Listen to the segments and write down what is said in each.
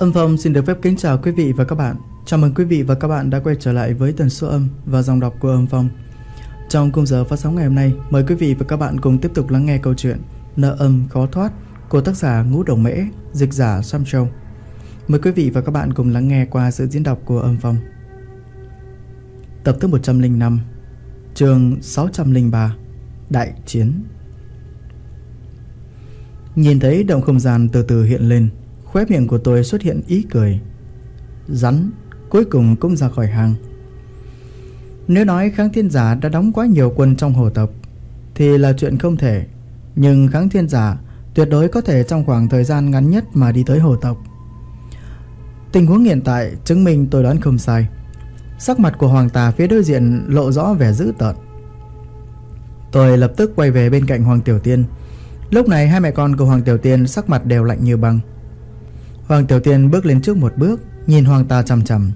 Âm Phong xin được phép kính chào quý vị và các bạn. Chào mừng quý vị và các bạn đã quay trở lại với tần số âm và dòng đọc của Âm Phong. Trong khung giờ phát sóng ngày hôm nay, mời quý vị và các bạn cùng tiếp tục lắng nghe câu chuyện Nợ âm khó thoát của tác giả Ngũ Đồng Mễ, dịch giả Sam Châu. Mời quý vị và các bạn cùng lắng nghe qua sự diễn đọc của Âm Phong. Tập thứ 105, chương 603, Đại Chiến. Nhìn thấy động không gian từ từ hiện lên, khóe miệng của tôi xuất hiện ý cười. Rắn, cuối cùng cũng ra khỏi hàng. Nếu nói kháng thiên giả đã đóng quá nhiều quân trong hồ tộc, thì là chuyện không thể. Nhưng kháng thiên giả tuyệt đối có thể trong khoảng thời gian ngắn nhất mà đi tới hồ tộc. Tình huống hiện tại chứng minh tôi đoán không sai. Sắc mặt của hoàng tà phía đối diện lộ rõ vẻ dữ tợn. Tôi lập tức quay về bên cạnh Hoàng Tiểu Tiên. Lúc này hai mẹ con của Hoàng Tiểu Tiên sắc mặt đều lạnh như băng. Hoàng Tiểu Tiên bước lên trước một bước, nhìn Hoàng ta chằm chằm.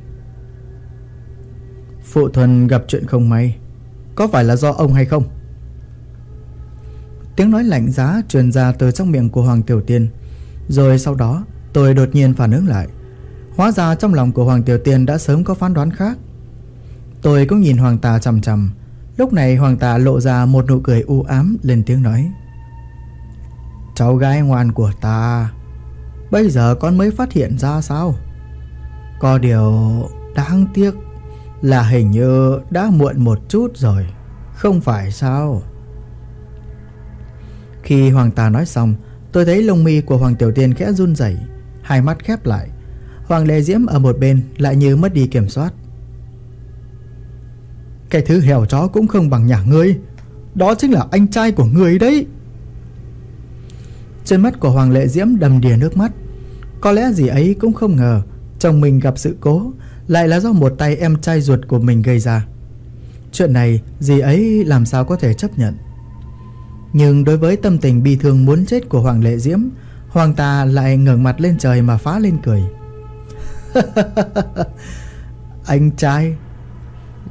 Phụ thuần gặp chuyện không may, có phải là do ông hay không? Tiếng nói lạnh giá truyền ra từ trong miệng của Hoàng Tiểu Tiên. Rồi sau đó, tôi đột nhiên phản ứng lại. Hóa ra trong lòng của Hoàng Tiểu Tiên đã sớm có phán đoán khác. Tôi cũng nhìn Hoàng Tà chằm chằm. Lúc này Hoàng Tà lộ ra một nụ cười u ám lên tiếng nói. Cháu gái ngoan của ta Bây giờ con mới phát hiện ra sao? Có điều đáng tiếc Là hình như đã muộn một chút rồi. Không phải sao? Khi Hoàng Tà nói xong Tôi thấy lông mi của Hoàng Tiểu Tiên khẽ run rẩy, Hai mắt khép lại. Hoàng Lệ Diễm ở một bên lại như mất đi kiểm soát. Cái thứ hẻo chó cũng không bằng nhà ngươi. Đó chính là anh trai của ngươi đấy. Trên mắt của Hoàng Lệ Diễm đầm đìa nước mắt. Có lẽ gì ấy cũng không ngờ, Chồng mình gặp sự cố, Lại là do một tay em trai ruột của mình gây ra. Chuyện này gì ấy làm sao có thể chấp nhận? Nhưng đối với tâm tình bi thương muốn chết của Hoàng Lệ Diễm, Hoàng ta lại ngẩng mặt lên trời mà phá lên cười. Anh trai,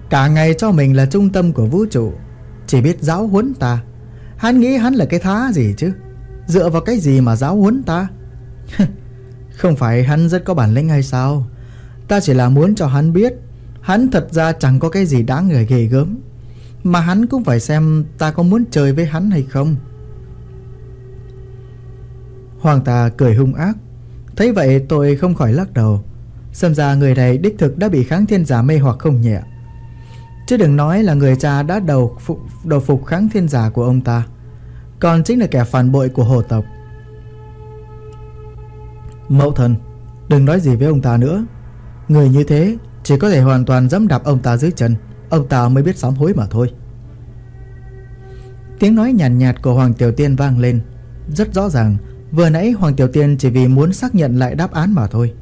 Cả ngày cho mình là trung tâm của vũ trụ, Chỉ biết giáo huấn ta. Hắn nghĩ hắn là cái thá gì chứ? Dựa vào cái gì mà giáo huấn ta? Không phải hắn rất có bản lĩnh hay sao? Ta chỉ là muốn cho hắn biết Hắn thật ra chẳng có cái gì đáng người ghê gớm. Mà hắn cũng phải xem ta có muốn chơi với hắn hay không. Hoàng tà cười hung ác. Thấy vậy tôi không khỏi lắc đầu. Xem ra người này đích thực đã bị kháng thiên giả mê hoặc không nhẹ. Chứ đừng nói là người cha đã đầu phục, đầu phục kháng thiên giả của ông ta. Còn chính là kẻ phản bội của hồ tộc. Mẫu thần Đừng nói gì với ông ta nữa. Người như thế chỉ có thể hoàn toàn dẫm đạp ông ta dưới chân. Ông ta mới biết sám hối mà thôi. Tiếng nói nhàn nhạt, nhạt của Hoàng Tiểu Tiên vang lên. Rất rõ ràng Vừa nãy Hoàng Tiểu Tiên chỉ vì muốn xác nhận lại đáp án mà thôi.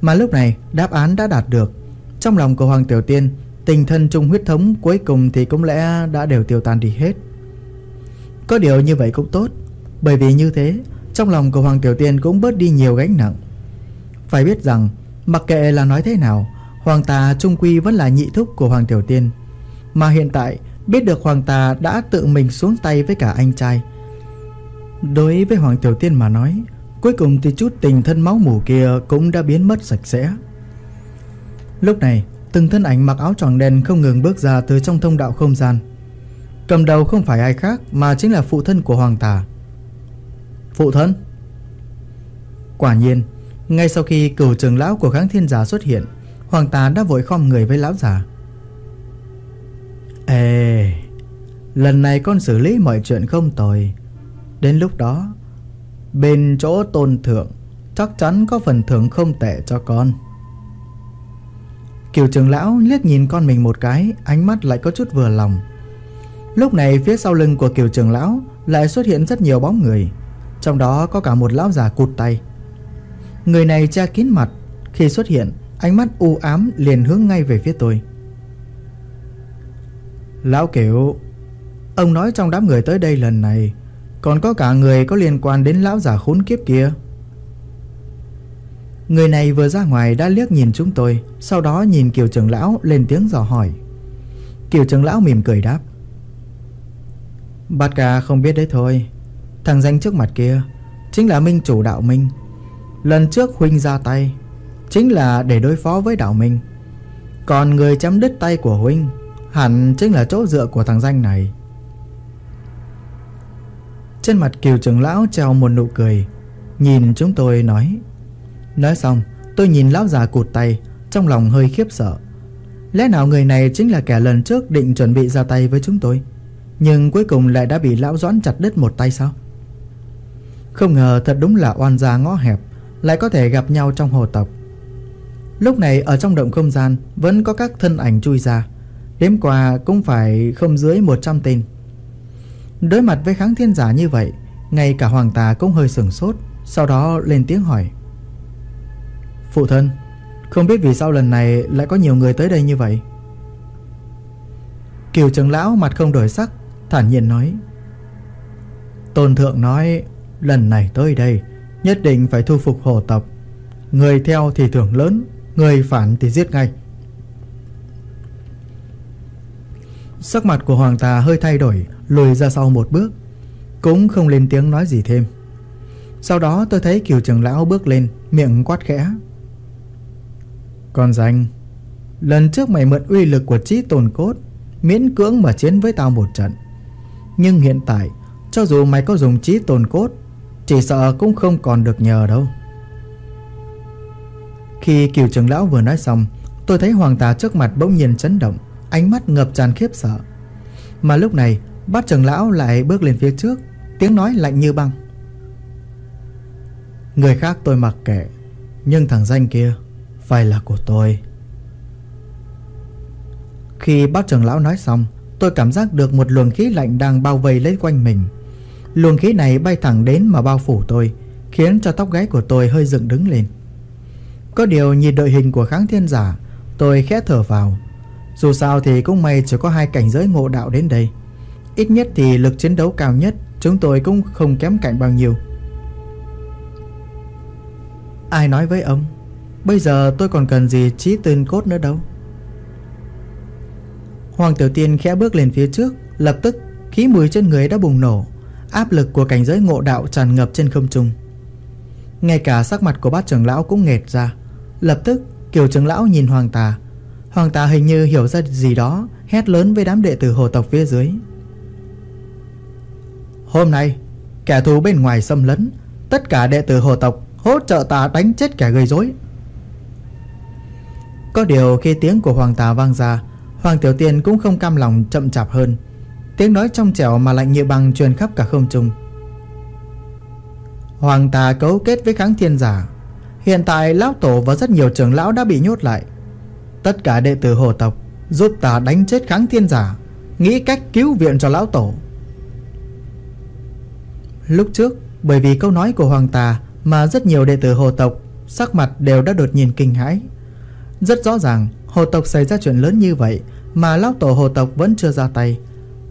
Mà lúc này đáp án đã đạt được. Trong lòng của Hoàng Tiểu Tiên Tình thân chung huyết thống cuối cùng thì cũng lẽ đã đều tiêu tan đi hết. Có điều như vậy cũng tốt Bởi vì như thế trong lòng của Hoàng Tiểu Tiên cũng bớt đi nhiều gánh nặng. Phải biết rằng, Mặc kệ là nói thế nào, Hoàng Tà trung quy vẫn là nhị thúc của Hoàng Tiểu Tiên. Mà hiện tại, Biết được Hoàng Tà đã tự mình xuống tay với cả anh trai. Đối với Hoàng Tiểu Tiên mà nói, Cuối cùng thì chút tình thân máu mủ kia Cũng đã biến mất sạch sẽ. Lúc này, Từng thân ảnh mặc áo tròn đen không ngừng bước ra từ trong thông đạo không gian. Cầm đầu không phải ai khác Mà chính là phụ thân của Hoàng Tà. Phụ thân. Quả nhiên, Ngay sau khi cửu trường lão của kháng thiên giả xuất hiện, Hoàng Tà đã vội khom người với lão già. Ê, Lần này con xử lý mọi chuyện không tồi. Đến lúc đó, Bên chỗ tôn thượng Chắc chắn có phần thưởng không tệ cho con. Kiều trường lão liếc nhìn con mình một cái, Ánh mắt lại có chút vừa lòng. Lúc này phía sau lưng của kiều trường lão lại xuất hiện rất nhiều bóng người. Trong đó có cả một lão già cụt tay. Người này che kín mặt, Khi xuất hiện, ánh mắt u ám liền hướng ngay về phía tôi. Lão kiểu Ông nói trong đám người tới đây lần này, Còn có cả người có liên quan đến lão già khốn kiếp kia. Người này vừa ra ngoài đã liếc nhìn chúng tôi, Sau đó nhìn Kiều trưởng lão lên tiếng dò hỏi. Kiều trưởng lão mỉm cười đáp. Bát ca không biết đấy thôi. Thằng danh trước mặt kia, Chính là minh chủ đạo minh. Lần trước huynh ra tay, Chính là để đối phó với đạo minh. Còn người chấm đứt tay của huynh, Hẳn chính là chỗ dựa của thằng danh này. Trên mặt kiều trưởng lão treo một nụ cười, Nhìn chúng tôi nói Nói xong, tôi nhìn lão già cụt tay, Trong lòng hơi khiếp sợ. Lẽ nào người này chính là kẻ lần trước định chuẩn bị ra tay với chúng tôi, Nhưng cuối cùng lại đã bị lão doãn chặt đứt một tay sao? Không ngờ thật đúng là oan gia ngõ hẹp, Lại có thể gặp nhau trong hồ tộc. Lúc này ở trong động không gian, Vẫn có các thân ảnh chui ra. Đếm qua cũng phải không dưới 100 tên. Đối mặt với kháng thiên giả như vậy, Ngay cả hoàng tà cũng hơi sửng sốt, Sau đó lên tiếng hỏi. Phụ thân, Không biết vì sao lần này lại có nhiều người tới đây như vậy? Kiều trưởng lão mặt không đổi sắc, Thản nhiên nói. Tôn thượng nói Lần này tới đây, Nhất định phải thu phục hồ tộc. Người theo thì thưởng lớn, Người phản thì giết ngay. Sắc mặt của hoàng tà hơi thay đổi, Lùi ra sau một bước. Cũng không lên tiếng nói gì thêm. Sau đó tôi thấy kiều trưởng lão bước lên, Miệng quát khẽ. Con danh, Lần trước mày mượn uy lực của trí tồn cốt, Miễn cưỡng mà chiến với tao một trận. Nhưng hiện tại, Cho dù mày có dùng trí tồn cốt chỉ sợ cũng không còn được nhờ đâu. Khi kiều trưởng lão vừa nói xong, Tôi thấy hoàng tà trước mặt bỗng nhiên chấn động, Ánh mắt ngập tràn khiếp sợ. Mà lúc này, bát trưởng lão lại bước lên phía trước, Tiếng nói lạnh như băng. Người khác tôi mặc kệ, Nhưng thằng danh kia Phải là của tôi. Khi bát trưởng lão nói xong, Tôi cảm giác được một luồng khí lạnh đang bao vây lấy quanh mình. Luồng khí này bay thẳng đến mà bao phủ tôi, Khiến cho tóc gáy của tôi hơi dựng đứng lên. Có điều nhìn đội hình của kháng thiên giả, Tôi khẽ thở vào. Dù sao thì cũng may chỉ có hai cảnh giới ngộ đạo đến đây. Ít nhất thì lực chiến đấu cao nhất Chúng tôi cũng không kém cạnh bao nhiêu. Ai nói với ông, Bây giờ tôi còn cần gì trí tên cốt nữa đâu? Hoàng Tiểu Tiên khẽ bước lên phía trước, Lập tức khí mùi trên người đã bùng nổ Áp lực của cảnh giới ngộ đạo tràn ngập trên không trung. Ngay cả sắc mặt của bát trưởng lão cũng nghệt ra. Lập tức Kiều trưởng lão nhìn Hoàng Tà. Hoàng tà hình như hiểu ra gì đó, Hét lớn với đám đệ tử hồ tộc phía dưới. Hôm nay, Kẻ thù bên ngoài xâm lấn, Tất cả đệ tử hồ tộc Hỗ trợ ta đánh chết kẻ gây rối. Có điều khi tiếng của hoàng tà vang ra, Hoàng tiểu tiên cũng không cam lòng chậm chạp hơn. Tiếng nói trong trẻo mà lạnh như băng truyền khắp cả không trung. Hoàng tà cấu kết với kháng thiên giả. Hiện tại lão tổ và rất nhiều trưởng lão đã bị nhốt lại. Tất cả đệ tử hồ tộc Giúp ta đánh chết kháng thiên giả, Nghĩ cách cứu viện cho lão tổ. Lúc trước, Bởi vì câu nói của hoàng tà Mà rất nhiều đệ tử hồ tộc Sắc mặt đều đã đột nhiên kinh hãi. Rất rõ ràng, hồ tộc xảy ra chuyện lớn như vậy Mà lão tổ hồ tộc vẫn chưa ra tay.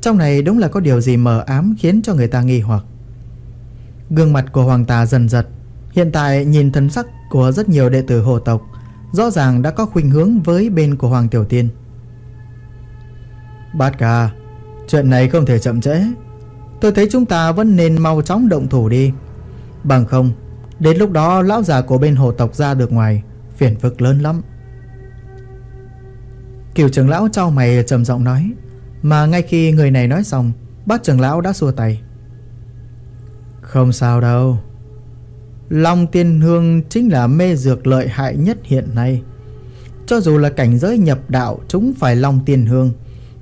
Trong này đúng là có điều gì mờ ám Khiến cho người ta nghi hoặc. Gương mặt của hoàng tà dần giật. Hiện tại nhìn thân sắc của rất nhiều đệ tử hồ tộc, Rõ ràng đã có khuynh hướng với bên của Hoàng Tiểu Tiên. Bát ca, Chuyện này không thể chậm trễ. Tôi thấy chúng ta vẫn nên mau chóng động thủ đi. Bằng không, Đến lúc đó lão già của bên hồ tộc ra được ngoài, Phiền phức lớn lắm. Kiều trưởng lão trao mày trầm giọng nói. Mà ngay khi người này nói xong Bác trưởng lão đã xua tay. Không sao đâu. Long tiên hương chính là mê dược lợi hại nhất hiện nay. Cho dù là cảnh giới nhập đạo, chúng phải long tiên hương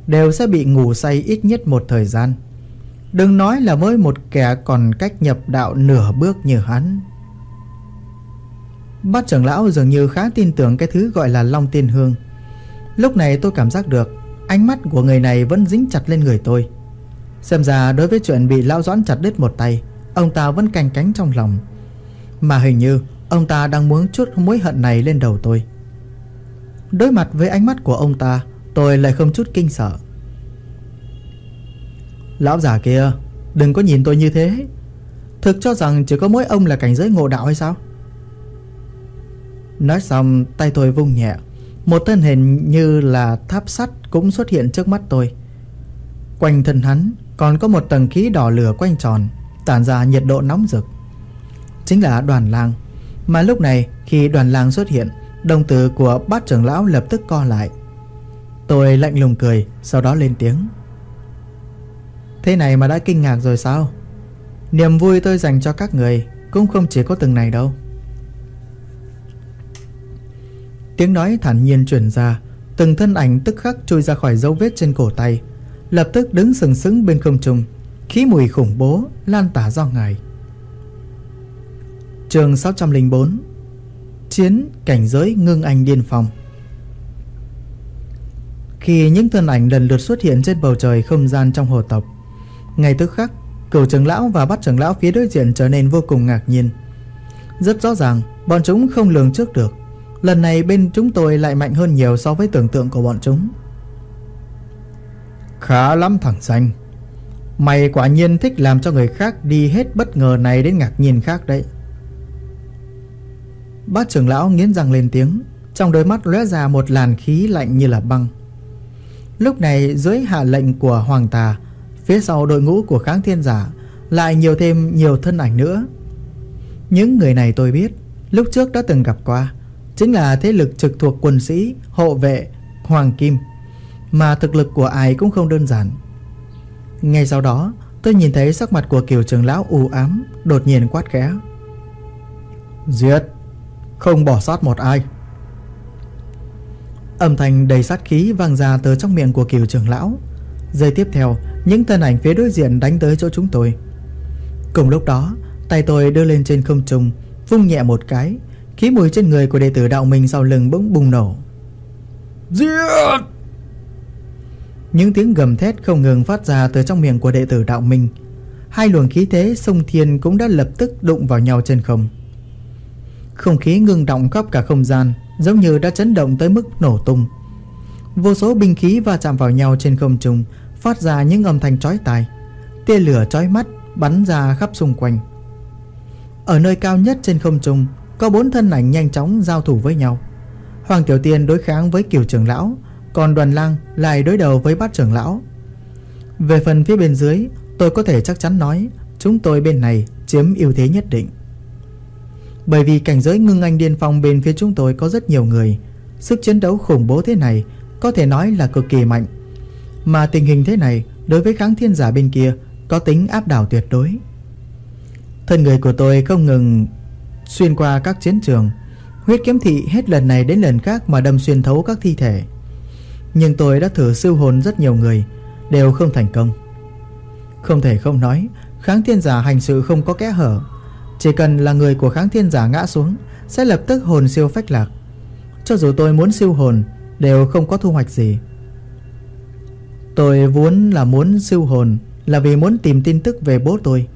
Đều sẽ bị ngủ say ít nhất một thời gian. Đừng nói là với một kẻ còn cách nhập đạo nửa bước như hắn. Bát trưởng lão dường như khá tin tưởng cái thứ gọi là long tiên hương. Lúc này tôi cảm giác được Ánh mắt của người này vẫn dính chặt lên người tôi. Xem ra đối với chuyện bị lão doãn chặt đứt một tay, Ông ta vẫn canh cánh trong lòng. Mà hình như, ông ta đang muốn chút mối hận này lên đầu tôi. Đối mặt với ánh mắt của ông ta, Tôi lại không chút kinh sợ. Lão già kia, Đừng có nhìn tôi như thế. Thực cho rằng chỉ có mỗi ông là cảnh giới ngộ đạo hay sao? Nói xong, tay tôi vung nhẹ. Một thân hình như là tháp sắt cũng xuất hiện trước mắt tôi. Quanh thân hắn còn có một tầng khí đỏ lửa quanh tròn Tản ra nhiệt độ nóng rực. Chính là đoàn lang. Mà lúc này khi đoàn lang xuất hiện, Đồng tử của bát trưởng lão lập tức co lại. Tôi lạnh lùng cười Sau đó lên tiếng. Thế này mà đã kinh ngạc rồi sao? Niềm vui tôi dành cho các người Cũng không chỉ có từng này đâu. Tiếng nói thản nhiên truyền ra. Từng thân ảnh tức khắc trôi ra khỏi dấu vết trên cổ tay. Lập tức đứng sừng sững bên không trung. Khí mùi khủng bố lan tỏa do ngài. Trường 604 Chiến cảnh giới ngưng anh điên phong Khi những thân ảnh lần lượt xuất hiện trên bầu trời không gian trong hồ tộc, Ngay tức khắc, Cửu trưởng lão và bắt trưởng lão phía đối diện trở nên vô cùng ngạc nhiên. Rất rõ ràng, Bọn chúng không lường trước được. Lần này bên chúng tôi lại mạnh hơn nhiều so với tưởng tượng của bọn chúng. Khá lắm thằng xanh Mày quả nhiên thích làm cho người khác đi hết bất ngờ này đến ngạc nhiên khác đấy. Bác trưởng lão nghiến răng lên tiếng, Trong đôi mắt lóe ra một làn khí lạnh như là băng. Lúc này, dưới hạ lệnh của Hoàng Tà, Phía sau đội ngũ của kháng thiên giả Lại nhiều thêm nhiều thân ảnh nữa. Những người này tôi biết, Lúc trước đã từng gặp qua. Chính là thế lực trực thuộc quân sĩ, Hộ vệ Hoàng Kim, Mà thực lực của ai cũng không đơn giản. Ngay sau đó, Tôi nhìn thấy sắc mặt của kiều trường lão u ám, Đột nhiên quát khẽ. Giết! Không bỏ sót một ai. Âm thanh đầy sát khí vang ra từ trong miệng của kiều trường lão. Giây tiếp theo, Những thân ảnh phía đối diện đánh tới chỗ chúng tôi. Cùng lúc đó, Tay tôi đưa lên trên không trung, Vung nhẹ một cái Khí mùi trên người của đệ tử đạo minh sau lưng bỗng bùng nổ. Giết! Những tiếng gầm thét không ngừng phát ra từ trong miệng của đệ tử đạo minh Hai luồng khí thế sông thiên cũng đã lập tức đụng vào nhau trên không. Không khí ngưng động khắp cả không gian Giống như đã chấn động tới mức nổ tung. Vô số binh khí va chạm vào nhau trên không trung Phát ra những âm thanh chói tai. Tia lửa chói mắt bắn ra khắp xung quanh. Ở nơi cao nhất trên không trung có bốn thân ảnh nhanh chóng giao thủ với nhau. Hoàng Tiểu Tiên đối kháng với Kiều Trưởng Lão, Còn đoàn lang lại đối đầu với bát trưởng lão. Về phần phía bên dưới, Tôi có thể chắc chắn nói, Chúng tôi bên này chiếm ưu thế nhất định. Bởi vì cảnh giới ngưng anh điên phong bên phía chúng tôi có rất nhiều người, Sức chiến đấu khủng bố thế này Có thể nói là cực kỳ mạnh. Mà tình hình thế này Đối với kháng thiên giả bên kia Có tính áp đảo tuyệt đối. Thân người của tôi không ngừng Xuyên qua các chiến trường. Huyết kiếm thị hết lần này đến lần khác mà đâm xuyên thấu các thi thể. Nhưng tôi đã thử siêu hồn rất nhiều người, Đều không thành công. Không thể không nói, Kháng thiên giả hành sự không có kẽ hở. Chỉ cần là người của kháng thiên giả ngã xuống, Sẽ lập tức hồn siêu phách lạc. Cho dù tôi muốn siêu hồn, Đều không có thu hoạch gì. Tôi vốn là muốn siêu hồn Là vì muốn tìm tin tức về bố tôi,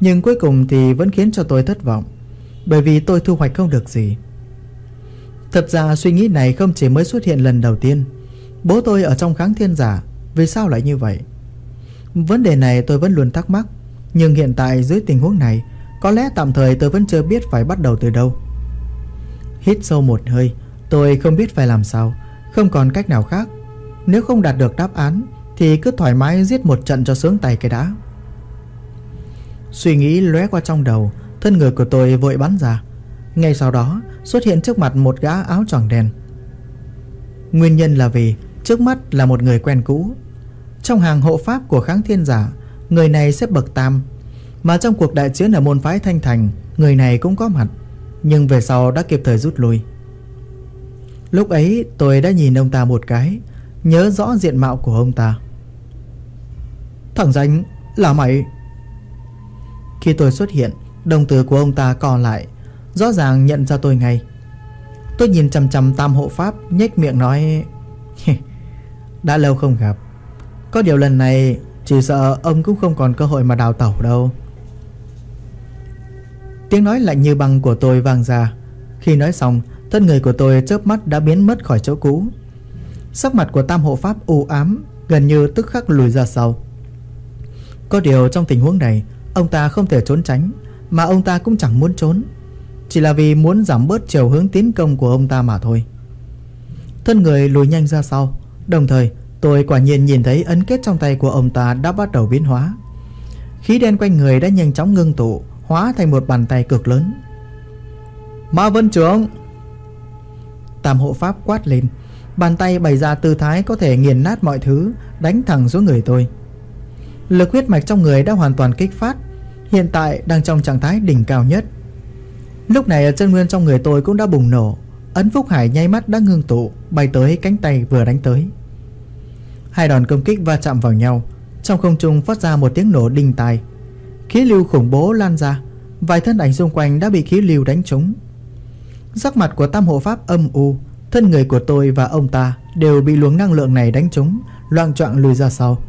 Nhưng cuối cùng thì vẫn khiến cho tôi thất vọng bởi vì tôi thu hoạch không được gì. Thật ra suy nghĩ này không chỉ mới xuất hiện lần đầu tiên. Bố tôi ở trong kháng thiên giả, Vì sao lại như vậy? Vấn đề này tôi vẫn luôn thắc mắc, Nhưng hiện tại dưới tình huống này, Có lẽ tạm thời tôi vẫn chưa biết phải bắt đầu từ đâu. Hít sâu một hơi, Tôi không biết phải làm sao, Không còn cách nào khác. Nếu không đạt được đáp án, Thì cứ thoải mái giết một trận cho sướng tay cái đã. Suy nghĩ lóe qua trong đầu Thân người của tôi vội bắn ra. Ngay sau đó, xuất hiện trước mặt một gã áo choàng đen. Nguyên nhân là vì trước mắt là một người quen cũ. Trong hàng hộ pháp của kháng thiên giả, Người này xếp bậc tam. Mà trong cuộc đại chiến ở môn phái Thanh Thành, Người này cũng có mặt, Nhưng về sau đã kịp thời rút lui. Lúc ấy, tôi đã nhìn ông ta một cái, Nhớ rõ diện mạo của ông ta. Thằng danh, là mày. Khi tôi xuất hiện Đồng tử của ông ta co lại, Rõ ràng nhận ra tôi ngay. Tôi nhìn chằm chằm tam hộ pháp, nhếch miệng nói Đã lâu không gặp. Có điều lần này, Chỉ sợ ông cũng không còn cơ hội mà đào tẩu đâu. Tiếng nói lạnh như băng của tôi vang ra. Khi nói xong, Thân người của tôi chớp mắt đã biến mất khỏi chỗ cũ. Sắc mặt của tam hộ pháp u ám, Gần như tức khắc lùi ra sau. Có điều trong tình huống này, Ông ta không thể trốn tránh mà ông ta cũng chẳng muốn trốn. Chỉ là vì muốn giảm bớt chiều hướng tiến công của ông ta mà thôi. Thân người lùi nhanh ra sau. Đồng thời, tôi quả nhiên nhìn thấy ấn kết trong tay của ông ta đã bắt đầu biến hóa. Khí đen quanh người đã nhanh chóng ngưng tụ, Hóa thành một bàn tay cực lớn. Ma Vân Trưởng! Tam hộ pháp quát lên. Bàn tay bày ra tư thái có thể nghiền nát mọi thứ, Đánh thẳng xuống người tôi. Lực huyết mạch trong người đã hoàn toàn kích phát Hiện tại đang trong trạng thái đỉnh cao nhất. Lúc này ở chân nguyên trong người tôi cũng đã bùng nổ. Ấn Phúc Hải nháy mắt đã ngưng tụ, Bay tới cánh tay vừa đánh tới. Hai đòn công kích va chạm vào nhau, Trong không trung phát ra một tiếng nổ đinh tai. Khí lưu khủng bố lan ra, Vài thân ảnh xung quanh đã bị khí lưu đánh trúng. Sắc mặt của tam hộ pháp âm u, Thân người của tôi và ông ta Đều bị luồng năng lượng này đánh trúng, Loạn choạng lùi ra sau.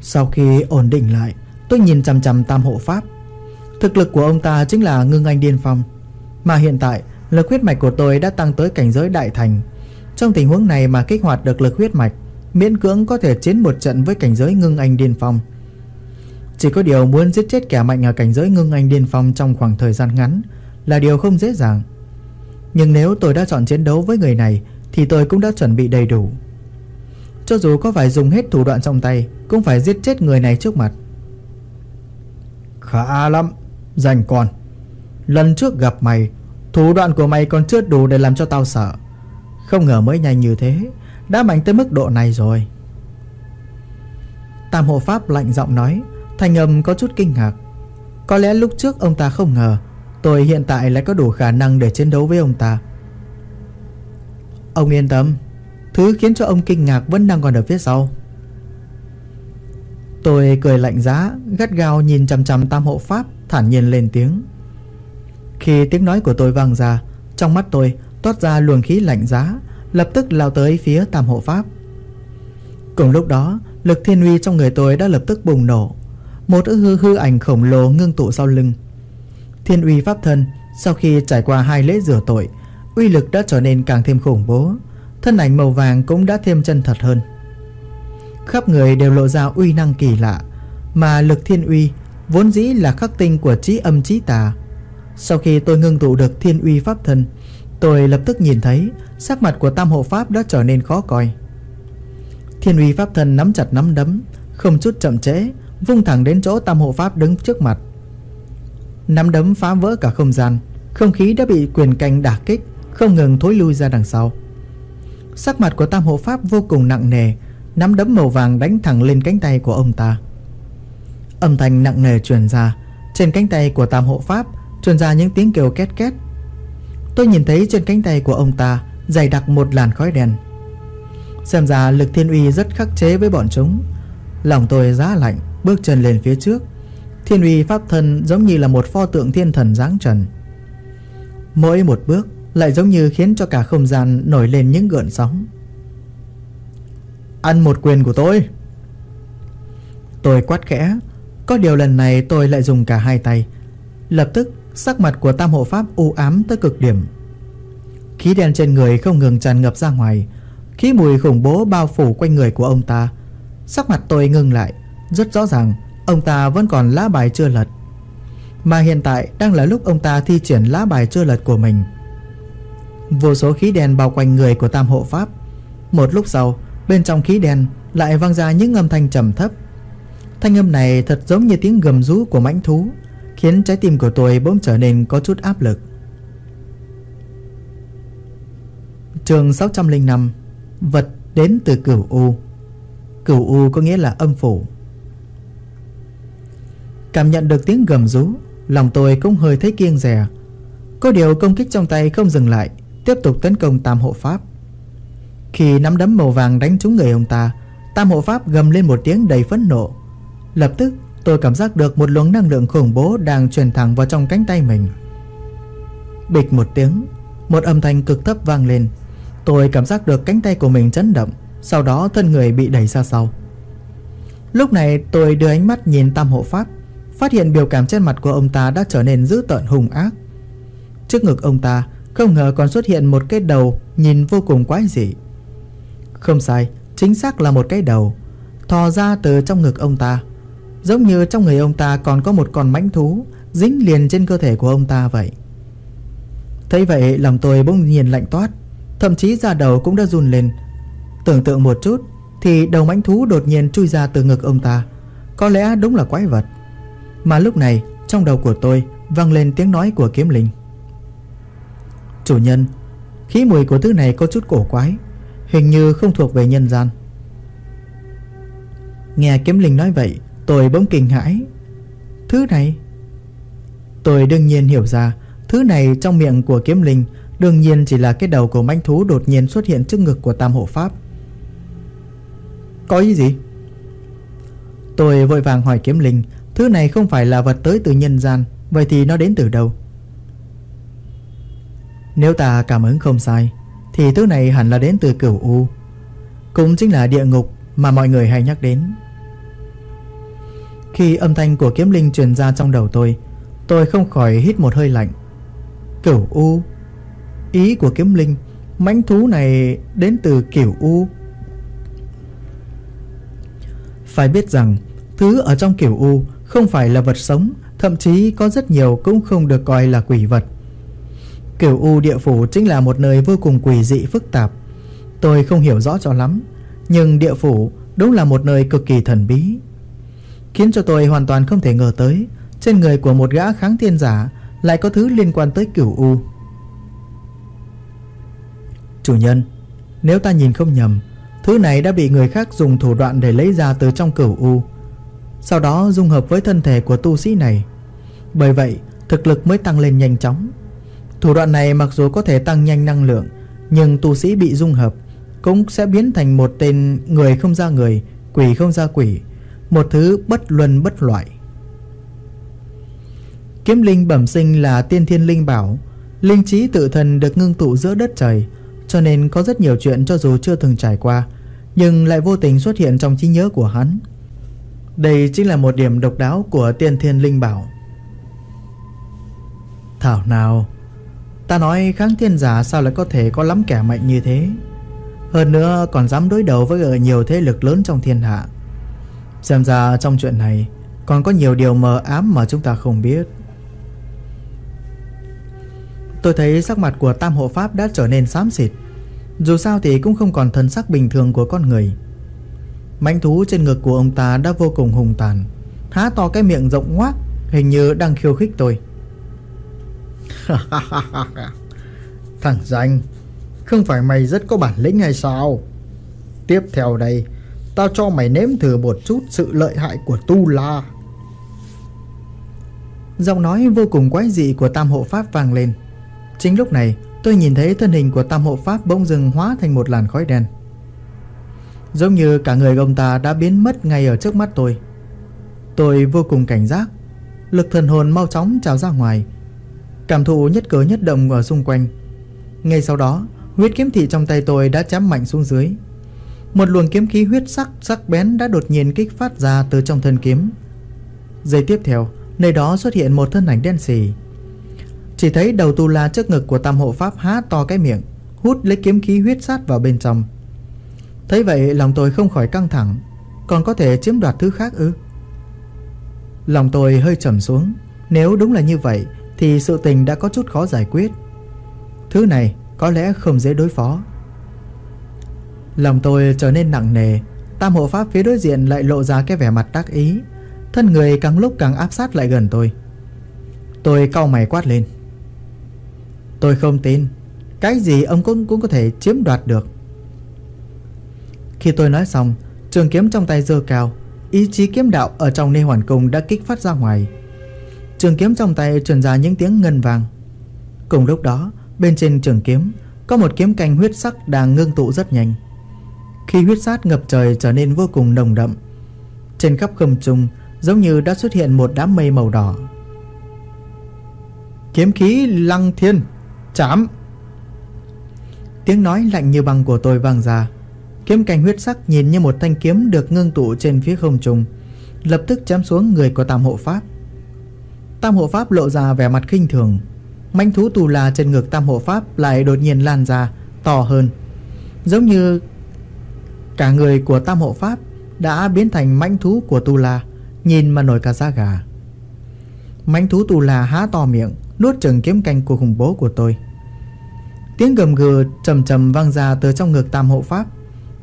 Sau khi ổn định lại Tôi nhìn chằm chằm tam hộ pháp. Thực lực của ông ta chính là ngưng anh điên phong. Mà hiện tại, lực huyết mạch của tôi đã tăng tới cảnh giới đại thành. Trong tình huống này mà kích hoạt được lực huyết mạch, Miễn cưỡng có thể chiến một trận với cảnh giới ngưng anh điên phong. Chỉ có điều muốn giết chết kẻ mạnh ở cảnh giới ngưng anh điên phong trong khoảng thời gian ngắn Là điều không dễ dàng. Nhưng nếu tôi đã chọn chiến đấu với người này, Thì tôi cũng đã chuẩn bị đầy đủ. Cho dù có phải dùng hết thủ đoạn trong tay, Cũng phải giết chết người này trước mặt. Khá lắm. Dành con. Lần trước gặp mày, Thủ đoạn của mày còn chưa đủ để làm cho tao sợ. Không ngờ mới nhanh như thế, Đã mạnh tới mức độ này rồi. Tam hộ pháp lạnh giọng nói Thành âm có chút kinh ngạc. Có lẽ lúc trước ông ta không ngờ, Tôi hiện tại lại có đủ khả năng để chiến đấu với ông ta. Ông yên tâm, Thứ khiến cho ông kinh ngạc vẫn đang còn ở phía sau. Tôi cười lạnh giá, Gắt gao nhìn chằm chằm tam hộ pháp, Thản nhiên lên tiếng. Khi tiếng nói của tôi vang ra, Trong mắt tôi toát ra luồng khí lạnh giá, Lập tức lao tới phía tam hộ pháp. Cùng lúc đó, Lực thiên uy trong người tôi đã lập tức bùng nổ, Một hư hư ảnh khổng lồ ngưng tụ sau lưng. Thiên uy pháp thân, Sau khi trải qua hai lễ rửa tội, Uy lực đã trở nên càng thêm khủng bố, Thân ảnh màu vàng cũng đã thêm chân thật hơn. Khắp người đều lộ ra uy năng kỳ lạ, Mà lực thiên uy Vốn dĩ là khắc tinh của trí âm trí tà. Sau khi tôi ngưng tụ được thiên uy pháp thân, Tôi lập tức nhìn thấy Sắc mặt của tam hộ pháp đã trở nên khó coi. Thiên uy pháp thân nắm chặt nắm đấm, Không chút chậm trễ, Vung thẳng đến chỗ tam hộ pháp đứng trước mặt. Nắm đấm phá vỡ cả không gian, Không khí đã bị quyền canh đả kích, Không ngừng thối lui ra đằng sau. Sắc mặt của tam hộ pháp vô cùng nặng nề Nắm đấm màu vàng đánh thẳng lên cánh tay của ông ta. Âm thanh nặng nề truyền ra. Trên cánh tay của tam hộ pháp Truyền ra những tiếng kêu két két. Tôi nhìn thấy trên cánh tay của ông ta Dày đặc một làn khói đen. Xem ra lực thiên uy rất khắc chế với bọn chúng. Lòng tôi giá lạnh, Bước chân lên phía trước. Thiên uy pháp thân giống như là một pho tượng thiên thần dáng trần. Mỗi một bước lại giống như khiến cho cả không gian nổi lên những gợn sóng. Ăn một quyền của tôi. Tôi quát khẽ, Có điều lần này tôi lại dùng cả hai tay. Lập tức, sắc mặt của tam hộ pháp u ám tới cực điểm. Khí đen trên người không ngừng tràn ngập ra ngoài. Khí mùi khủng bố bao phủ quanh người của ông ta. Sắc mặt tôi ngưng lại, Rất rõ ràng, Ông ta vẫn còn lá bài chưa lật. Mà hiện tại đang là lúc ông ta thi triển lá bài chưa lật của mình. Vô số khí đen bao quanh người của tam hộ pháp. Một lúc sau Bên trong khí đen lại vang ra những âm thanh trầm thấp. Thanh âm này thật giống như tiếng gầm rú của mãnh thú, Khiến trái tim của tôi bỗng trở nên có chút áp lực. Trường 605 Vật đến từ cửu U. Cửu U có nghĩa là âm phủ. Cảm nhận được tiếng gầm rú, Lòng tôi cũng hơi thấy kiêng rè Có điều công kích trong tay không dừng lại, Tiếp tục tấn công tam hộ pháp khi nắm đấm màu vàng đánh trúng người ông ta, Tam hộ pháp gầm lên một tiếng đầy phẫn nộ. Lập tức, tôi cảm giác được một luồng năng lượng khủng bố đang truyền thẳng vào trong cánh tay mình. Bịch một tiếng, Một âm thanh cực thấp vang lên. Tôi cảm giác được cánh tay của mình chấn động, Sau đó thân người bị đẩy ra sau. Lúc này, tôi đưa ánh mắt nhìn tam hộ pháp, Phát hiện biểu cảm trên mặt của ông ta đã trở nên dữ tợn hung ác. Trước ngực ông ta, Không ngờ còn xuất hiện một cái đầu Nhìn vô cùng quái dị không sai, Chính xác là một cái đầu, Thò ra từ trong ngực ông ta. Giống như trong người ông ta còn có một con mãnh thú Dính liền trên cơ thể của ông ta vậy. Thấy vậy, lòng tôi bỗng nhiên lạnh toát, Thậm chí da đầu cũng đã run lên. Tưởng tượng một chút, Thì đầu mãnh thú đột nhiên chui ra từ ngực ông ta. Có lẽ đúng là quái vật. Mà lúc này, trong đầu của tôi vang lên tiếng nói của kiếm linh. Chủ nhân, Khí mùi của thứ này có chút cổ quái. Hình như không thuộc về nhân gian Nghe kiếm linh nói vậy, Tôi bỗng kinh hãi Thứ này Tôi đương nhiên hiểu ra, Thứ này trong miệng của kiếm linh Đương nhiên chỉ là cái đầu của manh thú đột nhiên xuất hiện trước ngực của tam hộ pháp Có ý gì? Tôi vội vàng hỏi kiếm linh, Thứ này không phải là vật tới từ nhân gian, Vậy thì nó đến từ đâu? Nếu ta cảm ứng không sai thì thứ này hẳn là đến từ cửu U. Cũng chính là địa ngục mà mọi người hay nhắc đến. Khi âm thanh của kiếm linh truyền ra trong đầu tôi Tôi không khỏi hít một hơi lạnh. Cửu U. Ý của kiếm linh, mãnh thú này đến từ cửu U. Phải biết rằng, Thứ ở trong cửu U không phải là vật sống, Thậm chí có rất nhiều cũng không được coi là quỷ vật. Kiểu U địa phủ chính là một nơi vô cùng quỷ dị, phức tạp. Tôi không hiểu rõ cho lắm, Nhưng địa phủ đúng là một nơi cực kỳ thần bí. Khiến cho tôi hoàn toàn không thể ngờ tới, Trên người của một gã kháng thiên giả Lại có thứ liên quan tới kiểu U. Chủ nhân, Nếu ta nhìn không nhầm, Thứ này đã bị người khác dùng thủ đoạn để lấy ra từ trong cửu U. Sau đó dung hợp với thân thể của tu sĩ này. Bởi vậy, thực lực mới tăng lên nhanh chóng. Thủ đoạn này mặc dù có thể tăng nhanh năng lượng, Nhưng tu sĩ bị dung hợp Cũng sẽ biến thành một tên người không ra người, Quỷ không ra quỷ, Một thứ bất luân bất loại. Kiếm linh bẩm sinh là tiên thiên linh bảo, Linh trí tự thần được ngưng tụ giữa đất trời, Cho nên có rất nhiều chuyện cho dù chưa từng trải qua, Nhưng lại vô tình xuất hiện trong trí nhớ của hắn. Đây chính là một điểm độc đáo của tiên thiên linh bảo. Thảo nào Ta nói, kháng thiên giả sao lại có thể có lắm kẻ mạnh như thế? Hơn nữa còn dám đối đầu với ờ, nhiều thế lực lớn trong thiên hạ. Xem ra trong chuyện này Còn có nhiều điều mờ ám mà chúng ta không biết. Tôi thấy sắc mặt của Tam Hộ Pháp đã trở nên xám xịt. Dù sao thì cũng không còn thân sắc bình thường của con người. Mãnh thú trên ngực của ông ta đã vô cùng hùng tàn. Há to cái miệng rộng ngoác, Hình như đang khiêu khích tôi. Thằng danh, Không phải mày rất có bản lĩnh hay sao? Tiếp theo đây, Tao cho mày nếm thử một chút sự lợi hại của Tu La. Giọng nói vô cùng quái dị của Tam Hộ Pháp vang lên. Chính lúc này, tôi nhìn thấy thân hình của Tam Hộ Pháp bỗng dừng hóa thành một làn khói đen. Giống như cả người ông ta đã biến mất ngay ở trước mắt tôi. Tôi vô cùng cảnh giác. Lực thần hồn mau chóng trào ra ngoài Cảm thụ nhất cớ nhất động ở xung quanh. Ngay sau đó, Huyết kiếm thị trong tay tôi đã chém mạnh xuống dưới. Một luồng kiếm khí huyết sắc sắc bén đã đột nhiên kích phát ra từ trong thân kiếm. Giây tiếp theo, Nơi đó xuất hiện một thân ảnh đen xì. Chỉ thấy đầu tu la trước ngực của tam hộ pháp há to cái miệng, Hút lấy kiếm khí huyết sát vào bên trong. Thấy vậy, lòng tôi không khỏi căng thẳng. Còn có thể chiếm đoạt thứ khác ư? Lòng tôi hơi trầm xuống. Nếu đúng là như vậy thì sự tình đã có chút khó giải quyết. Thứ này có lẽ không dễ đối phó. Lòng tôi trở nên nặng nề, tam hộ pháp phía đối diện lại lộ ra cái vẻ mặt đắc ý, thân người càng lúc càng áp sát lại gần tôi. Tôi cau mày quát lên. Tôi không tin, cái gì ông cũng cũng có thể chiếm đoạt được. Khi tôi nói xong, trường kiếm trong tay giơ cao, ý chí kiếm đạo ở trong nê hoàn cung đã kích phát ra ngoài. Trường kiếm trong tay truyền ra những tiếng ngân vàng. Cùng lúc đó, Bên trên trường kiếm, Có một kiếm canh huyết sắc đang ngưng tụ rất nhanh. Khi huyết sát ngập trời trở nên vô cùng nồng đậm, Trên khắp không trung Giống như đã xuất hiện một đám mây màu đỏ. Kiếm khí lăng thiên Chám Tiếng nói lạnh như băng của tôi vang ra. Kiếm canh huyết sắc nhìn như một thanh kiếm được ngưng tụ trên phía không trung, Lập tức chém xuống người của tam hộ pháp. Tam hộ pháp lộ ra vẻ mặt khinh thường. Manh thú tù la trên ngực tam hộ pháp lại đột nhiên lan ra, To hơn. Giống như Cả người của tam hộ pháp Đã biến thành mãnh thú của tù la, Nhìn mà nổi cả da gà. Mãnh thú tù la há to miệng, Nuốt chừng kiếm canh của khủng bố của tôi. Tiếng gầm gừ trầm trầm vang ra từ trong ngực tam hộ pháp.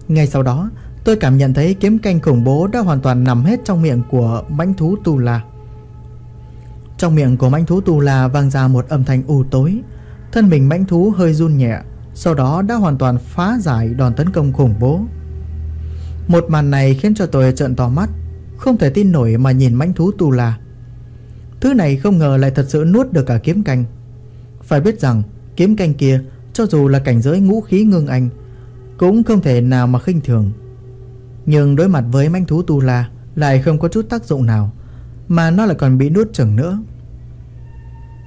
Ngay sau đó, Tôi cảm nhận thấy kiếm canh khủng bố đã hoàn toàn nằm hết trong miệng của mãnh thú tù la trong miệng của mãnh thú tu la vang ra một âm thanh u tối. Thân mình mãnh thú hơi run nhẹ, Sau đó đã hoàn toàn phá giải đòn tấn công khủng bố. Một màn này khiến cho tôi trợn to mắt, Không thể tin nổi mà nhìn mãnh thú tu la. Thứ này không ngờ lại thật sự nuốt được cả kiếm canh. Phải biết rằng, kiếm canh kia, Cho dù là cảnh giới ngũ khí ngưng anh, Cũng không thể nào mà khinh thường. Nhưng đối mặt với mãnh thú tu la Lại không có chút tác dụng nào, Mà nó lại còn bị nuốt chừng nữa.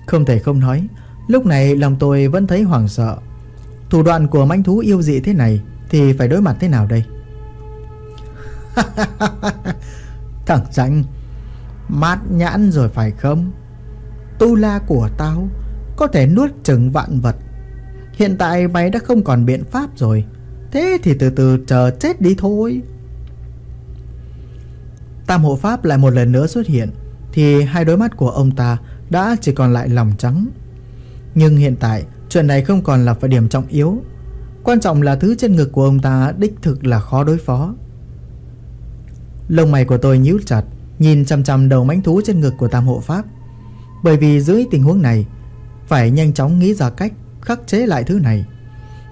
Không thể không nói, Lúc này lòng tôi vẫn thấy hoảng sợ. Thủ đoạn của mãnh thú yêu dị thế này Thì phải đối mặt thế nào đây? Thằng danh Mát nhãn rồi phải không? Tu la của tao Có thể nuốt chừng vạn vật. Hiện tại mày đã không còn biện pháp rồi. Thế thì từ từ chờ chết đi thôi. Tam hộ pháp lại một lần nữa xuất hiện, Thì hai đôi mắt của ông ta đã chỉ còn lại lòng trắng. Nhưng hiện tại, Chuyện này không còn là phải điểm trọng yếu. Quan trọng là thứ trên ngực của ông ta Đích thực là khó đối phó. Lông mày của tôi nhíu chặt, Nhìn chăm chăm đầu mãnh thú trên ngực của tam hộ pháp. Bởi vì dưới tình huống này, Phải nhanh chóng nghĩ ra cách Khắc chế lại thứ này.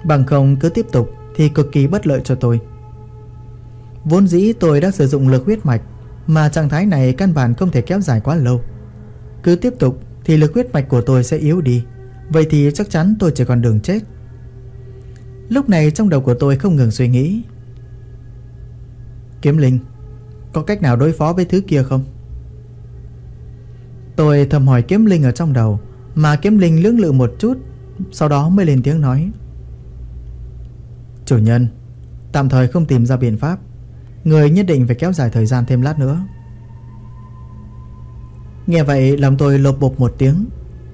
Bằng không cứ tiếp tục Thì cực kỳ bất lợi cho tôi. Vốn dĩ tôi đã sử dụng lực huyết mạch, Mà trạng thái này căn bản không thể kéo dài quá lâu. Cứ tiếp tục, Thì lực huyết mạch của tôi sẽ yếu đi. Vậy thì chắc chắn tôi chỉ còn đường chết. Lúc này trong đầu của tôi không ngừng suy nghĩ. Kiếm linh, Có cách nào đối phó với thứ kia không? Tôi thầm hỏi kiếm linh ở trong đầu, Mà kiếm linh lưỡng lự một chút, Sau đó mới lên tiếng nói. Chủ nhân, Tạm thời không tìm ra biện pháp. Người nhất định phải kéo dài thời gian thêm lát nữa. Nghe vậy lòng tôi lột bột một tiếng.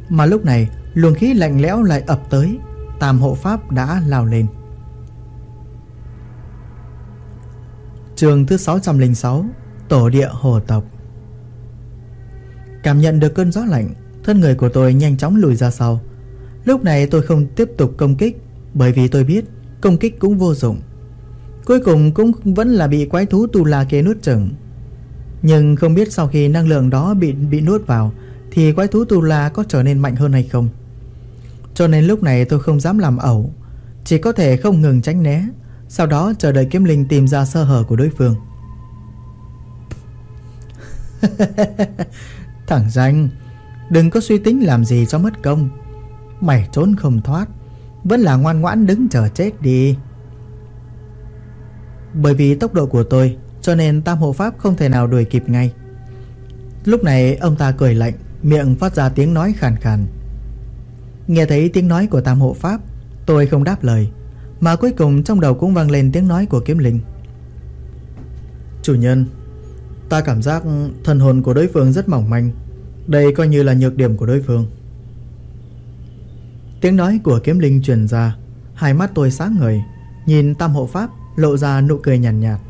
Mà lúc này, luồng khí lạnh lẽo lại ập tới. Tam hộ pháp đã lao lên. Trường thứ 606 Tổ địa hồ tộc. Cảm nhận được cơn gió lạnh, Thân người của tôi nhanh chóng lùi ra sau. Lúc này tôi không tiếp tục công kích, Bởi vì tôi biết công kích cũng vô dụng. Cuối cùng cũng vẫn là bị quái thú tu la kia nuốt chửng. Nhưng không biết sau khi năng lượng đó bị bị nuốt vào, Thì quái thú tu la có trở nên mạnh hơn hay không? Cho nên lúc này tôi không dám làm ẩu, Chỉ có thể không ngừng tránh né, Sau đó chờ đợi kiếm linh tìm ra sơ hở của đối phương. Thằng danh, Đừng có suy tính làm gì cho mất công. Mày trốn không thoát, Vẫn là ngoan ngoãn đứng chờ chết đi. Bởi vì tốc độ của tôi cho nên tam hộ pháp không thể nào đuổi kịp ngay. Lúc này ông ta cười lạnh Miệng phát ra tiếng nói khàn khàn. Nghe thấy tiếng nói của tam hộ pháp Tôi không đáp lời Mà cuối cùng trong đầu cũng vang lên tiếng nói của kiếm linh. Chủ nhân Ta cảm giác thần hồn của đối phương rất mỏng manh. Đây coi như là nhược điểm của đối phương. Tiếng nói của kiếm linh truyền ra Hai mắt tôi sáng ngời Nhìn tam hộ pháp lộ ra nụ cười nhàn nhạt, nhạt.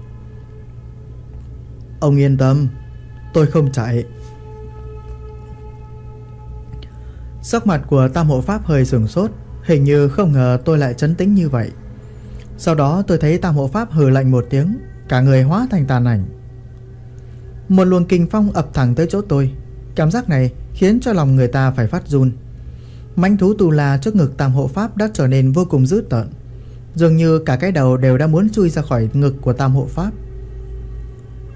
Ông yên tâm, Tôi không chạy. Sắc mặt của tam hộ pháp hơi sửng sốt, Hình như không ngờ tôi lại chấn tĩnh như vậy. Sau đó tôi thấy tam hộ pháp hừ lạnh một tiếng, Cả người hóa thành tàn ảnh. Một luồng kinh phong ập thẳng tới chỗ tôi, Cảm giác này khiến cho lòng người ta phải phát run. Mánh thú tù la trước ngực tam hộ pháp đã trở nên vô cùng dữ tợn, Dường như cả cái đầu đều đã muốn chui ra khỏi ngực của tam hộ pháp.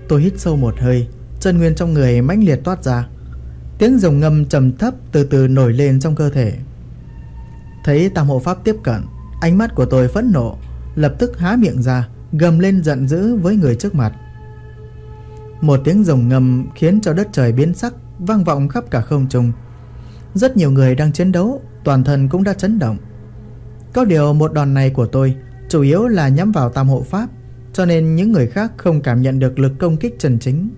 Tôi hít sâu một hơi, Chân nguyên trong người mãnh liệt toát ra. Tiếng rồng ngâm trầm thấp từ từ nổi lên trong cơ thể. Thấy tam hộ pháp tiếp cận, Ánh mắt của tôi phẫn nộ, Lập tức há miệng ra, Gầm lên giận dữ với người trước mặt. Một tiếng rồng ngầm khiến cho đất trời biến sắc, Vang vọng khắp cả không trung. Rất nhiều người đang chiến đấu, Toàn thân cũng đã chấn động. Có điều một đòn này của tôi Chủ yếu là nhắm vào tam hộ pháp. Cho nên những người khác không cảm nhận được lực công kích chân chính.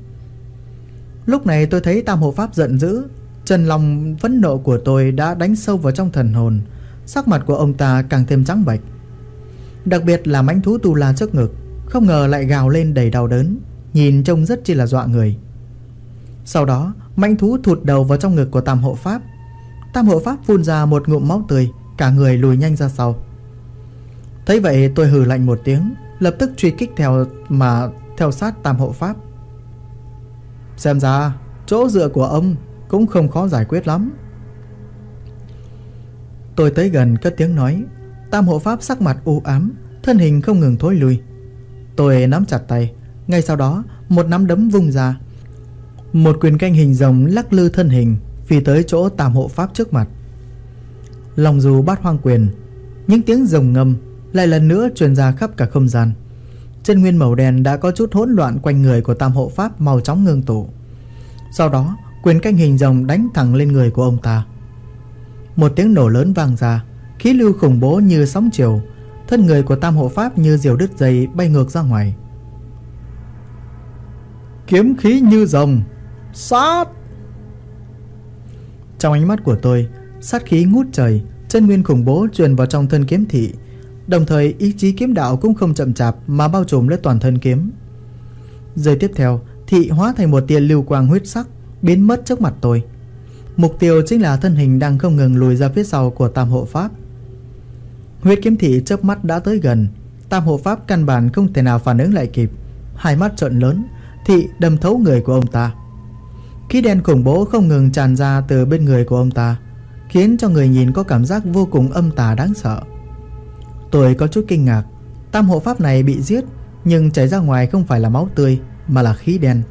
Lúc này tôi thấy tam hộ pháp giận dữ Trần lòng phẫn nộ của tôi đã đánh sâu vào trong thần hồn, Sắc mặt của ông ta càng thêm trắng bệch. Đặc biệt là mãnh thú tu la trước ngực, Không ngờ lại gào lên đầy đau đớn, Nhìn trông rất chi là dọa người. Sau đó, mãnh thú thụt đầu vào trong ngực của tam hộ pháp. Tam hộ pháp phun ra một ngụm máu tươi, Cả người lùi nhanh ra sau. Thấy vậy tôi hừ lạnh một tiếng Lập tức truy kích theo mà theo sát tam hộ pháp. Xem ra, chỗ dựa của ông cũng không khó giải quyết lắm. Tôi tới gần cất tiếng nói, Tam hộ pháp sắc mặt u ám, Thân hình không ngừng thối lui. Tôi nắm chặt tay, Ngay sau đó, một nắm đấm vung ra. Một quyền canh hình rồng lắc lư thân hình, Phi tới chỗ tam hộ pháp trước mặt. Lòng dù bát hoang quyền, Những tiếng rồng ngâm lại lần nữa truyền ra khắp cả không gian. Chân nguyên màu đen đã có chút hỗn loạn quanh người của tam hộ pháp màu chóng ngưng tụ. Sau đó, quyền canh hình rồng đánh thẳng lên người của ông ta. Một tiếng nổ lớn vang ra, Khí lưu khủng bố như sóng chiều, Thân người của tam hộ pháp như diều đứt dây bay ngược ra ngoài. Kiếm khí như rồng, Sát! Trong ánh mắt của tôi, Sát khí ngút trời, Chân nguyên khủng bố truyền vào trong thân kiếm thị Đồng thời, ý chí kiếm đạo cũng không chậm chạp Mà bao trùm lấy toàn thân kiếm. Giây tiếp theo, Thị hóa thành một tia lưu quang huyết sắc Biến mất trước mặt tôi. Mục tiêu chính là thân hình đang không ngừng lùi ra phía sau của tam hộ pháp. Huyết kiếm thị chớp mắt đã tới gần. Tam hộ pháp căn bản không thể nào phản ứng lại kịp. Hai mắt trợn lớn, Thị đâm thấu người của ông ta. Khí đen khủng bố không ngừng tràn ra từ bên người của ông ta, Khiến cho người nhìn có cảm giác vô cùng âm tà đáng sợ. Tôi có chút kinh ngạc. Tam hộ pháp này bị giết, Nhưng chảy ra ngoài không phải là máu tươi, Mà là khí đen.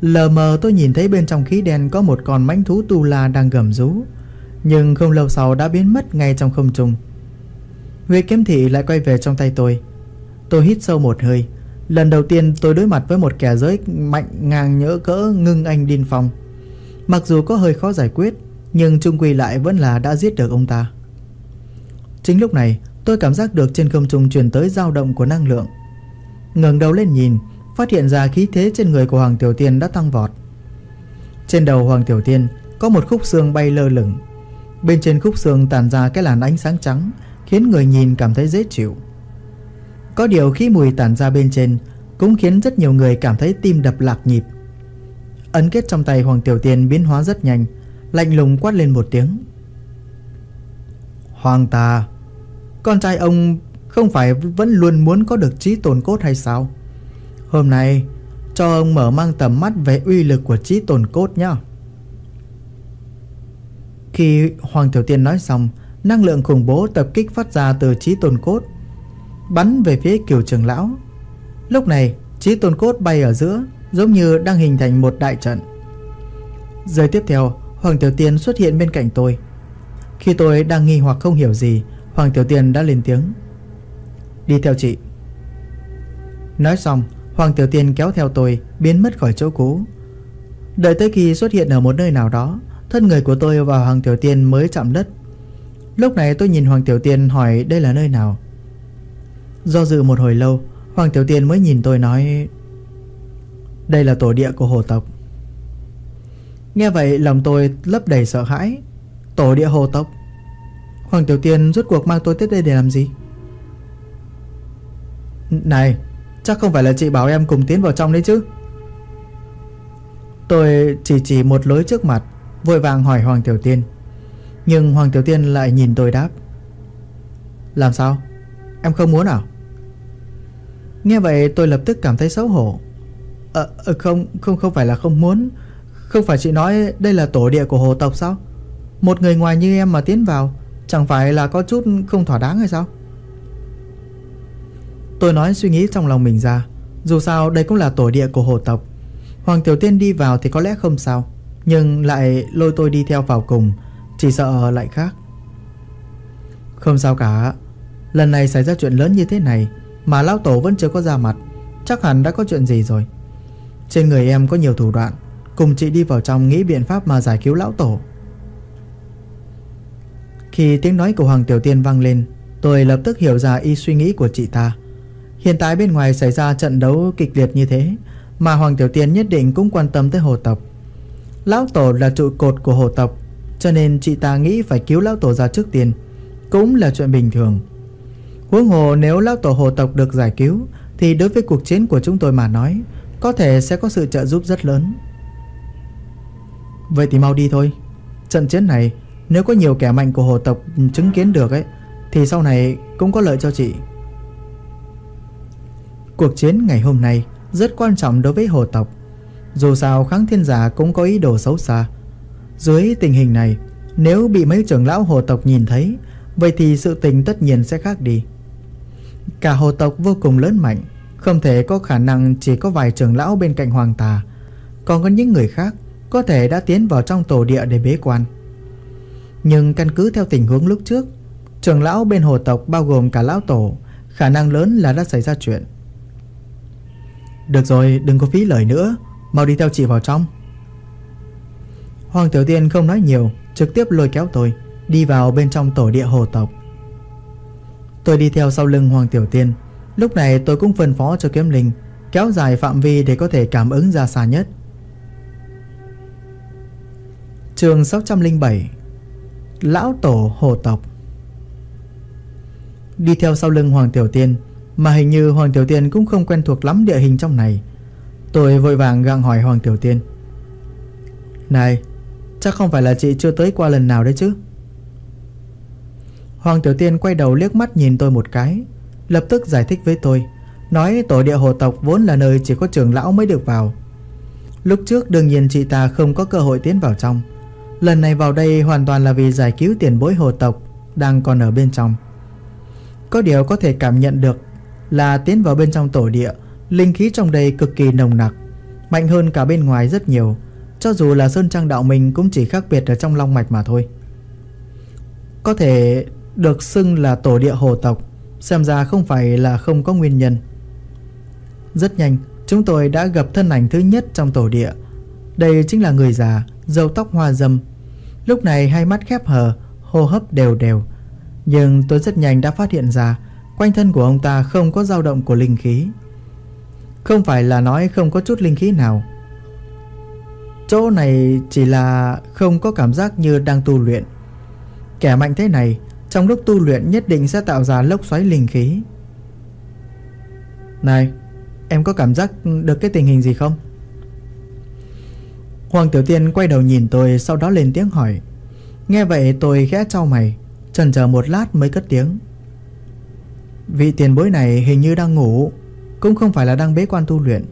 Lờ mờ tôi nhìn thấy bên trong khí đen Có một con mãnh thú tu la đang gầm rú, Nhưng không lâu sau đã biến mất ngay trong không trung. Huyết kiếm thị lại quay về trong tay tôi. Tôi hít sâu một hơi. Lần đầu tiên tôi đối mặt với một kẻ giới mạnh ngang nhỡ cỡ ngưng anh điên phong. Mặc dù có hơi khó giải quyết, Nhưng trung quy lại vẫn là đã giết được ông ta. Chính lúc này tôi cảm giác được trên không trung truyền tới dao động của năng lượng. Ngẩng đầu lên nhìn, Phát hiện ra khí thế trên người của Hoàng Tiểu Tiên đã tăng vọt. Trên đầu Hoàng Tiểu Tiên có một khúc xương bay lơ lửng. Bên trên khúc xương tàn ra cái làn ánh sáng trắng, Khiến người nhìn cảm thấy dễ chịu. Có điều khí mùi tản ra bên trên Cũng khiến rất nhiều người cảm thấy tim đập lạc nhịp. Ấn kết trong tay Hoàng Tiểu Tiên biến hóa rất nhanh, Lạnh lùng quát lên một tiếng. Hoàng tà con trai ông không phải vẫn luôn muốn có được trí tồn cốt hay sao? Hôm nay, cho ông mở mang tầm mắt về uy lực của trí tồn cốt nhé Khi Hoàng Tiểu Tiên nói xong, Năng lượng khủng bố tập kích phát ra từ trí tồn cốt, Bắn về phía kiều trường lão. Lúc này, trí tồn cốt bay ở giữa, Giống như đang hình thành một đại trận. Giờ tiếp theo, Hoàng Tiểu Tiên xuất hiện bên cạnh tôi. Khi tôi đang nghi hoặc không hiểu gì Hoàng Tiểu Tiên đã lên tiếng. Đi theo chị. Nói xong, Hoàng Tiểu Tiên kéo theo tôi Biến mất khỏi chỗ cũ. Đợi tới khi xuất hiện ở một nơi nào đó, Thân người của tôi và Hoàng Tiểu Tiên mới chạm đất. Lúc này tôi nhìn Hoàng Tiểu Tiên hỏi đây là nơi nào. Do dự một hồi lâu, Hoàng Tiểu Tiên mới nhìn tôi nói, Đây là tổ địa của hồ tộc. Nghe vậy, lòng tôi lấp đầy sợ hãi. Tổ địa hồ tộc? Hoàng Tiểu Tiên rút cuộc mang tôi tới đây để làm gì? Này Chắc không phải là chị bảo em cùng tiến vào trong đấy chứ? Tôi chỉ chỉ một lối trước mặt Vội vàng hỏi Hoàng Tiểu Tiên. Nhưng Hoàng Tiểu Tiên lại nhìn tôi đáp. Làm sao? Em không muốn à? Nghe vậy tôi lập tức cảm thấy xấu hổ. Ờ à, không không không phải là không muốn. Không phải chị nói đây là tổ địa của hồ tộc sao? Một người ngoài như em mà tiến vào Chẳng phải là có chút không thỏa đáng hay sao? Tôi nói suy nghĩ trong lòng mình ra. Dù sao, đây cũng là tổ địa của hồ tộc. Hoàng Tiểu Tiên đi vào thì có lẽ không sao, Nhưng lại lôi tôi đi theo vào cùng, chỉ sợ lại khác. Không sao cả. Lần này xảy ra chuyện lớn như thế này, Mà lão tổ vẫn chưa có ra mặt, Chắc hẳn đã có chuyện gì rồi. Trên người em có nhiều thủ đoạn, Cùng chị đi vào trong nghĩ biện pháp mà giải cứu lão tổ. Khi tiếng nói của Hoàng Tiểu Tiên vang lên, Tôi lập tức hiểu ra ý suy nghĩ của chị ta. Hiện tại bên ngoài xảy ra trận đấu kịch liệt như thế, Mà Hoàng Tiểu Tiên nhất định cũng quan tâm tới hồ tộc. Lão Tổ là trụ cột của hồ tộc, cho nên chị ta nghĩ phải cứu lão tổ ra trước tiên, Cũng là chuyện bình thường. Huống hồ nếu lão tổ hồ tộc được giải cứu, Thì đối với cuộc chiến của chúng tôi mà nói, Có thể sẽ có sự trợ giúp rất lớn. Vậy thì mau đi thôi. Trận chiến này nếu có nhiều kẻ mạnh của hồ tộc chứng kiến được ấy, Thì sau này cũng có lợi cho chị. Cuộc chiến ngày hôm nay Rất quan trọng đối với hồ tộc. Dù sao, kháng thiên giả cũng có ý đồ xấu xa. Dưới tình hình này, Nếu bị mấy trưởng lão hồ tộc nhìn thấy, Vậy thì sự tình tất nhiên sẽ khác đi. Cả hồ tộc vô cùng lớn mạnh, Không thể có khả năng chỉ có vài trưởng lão bên cạnh hoàng tà. Còn có những người khác Có thể đã tiến vào trong tổ địa để bế quan. Nhưng căn cứ theo tình huống lúc trước Trưởng lão bên hồ tộc bao gồm cả lão tổ, Khả năng lớn là đã xảy ra chuyện. Được rồi, đừng có phí lời nữa. Mau đi theo chị vào trong. Hoàng Tiểu Tiên không nói nhiều, Trực tiếp lôi kéo tôi, Đi vào bên trong tổ địa hồ tộc. Tôi đi theo sau lưng Hoàng Tiểu Tiên. Lúc này tôi cũng phân phó cho kiếm linh, Kéo dài phạm vi để có thể cảm ứng ra xa nhất. Trường 607 Lão Tổ Hồ Tộc. Đi theo sau lưng Hoàng Tiểu Tiên, Mà hình như Hoàng Tiểu Tiên cũng không quen thuộc lắm địa hình trong này. Tôi vội vàng gặng hỏi Hoàng Tiểu Tiên. Này, Chắc không phải là chị chưa tới qua lần nào đấy chứ? Hoàng Tiểu Tiên quay đầu liếc mắt nhìn tôi một cái, Lập tức giải thích với tôi, Nói tổ địa hồ tộc vốn là nơi chỉ có trưởng lão mới được vào. Lúc trước đương nhiên chị ta không có cơ hội tiến vào trong Lần này vào đây hoàn toàn là vì giải cứu tiền bối hồ tộc Đang còn ở bên trong. Có điều có thể cảm nhận được Là tiến vào bên trong tổ địa, Linh khí trong đây cực kỳ nồng nặc, Mạnh hơn cả bên ngoài rất nhiều. Cho dù là Sơn Trang Đạo mình cũng chỉ khác biệt ở trong long mạch mà thôi. Có thể được xưng là tổ địa hồ tộc, Xem ra không phải là không có nguyên nhân. Rất nhanh, Chúng tôi đã gặp thân ảnh thứ nhất trong tổ địa. Đây chính là người già, Dâu tóc hoa dâm Lúc này hai mắt khép hờ, Hô hấp đều đều. Nhưng tôi rất nhanh đã phát hiện ra, Quanh thân của ông ta không có dao động của linh khí. Không phải là nói không có chút linh khí nào. Chỗ này chỉ là không có cảm giác như đang tu luyện. Kẻ mạnh thế này, trong lúc tu luyện nhất định sẽ tạo ra lốc xoáy linh khí. Này, Em có cảm giác được cái tình hình gì không? Hoàng Tiểu Tiên quay đầu nhìn tôi, Sau đó lên tiếng hỏi. Nghe vậy tôi khẽ trao mày, Chần chờ một lát mới cất tiếng. Vị tiền bối này hình như đang ngủ, Cũng không phải là đang bế quan tu luyện.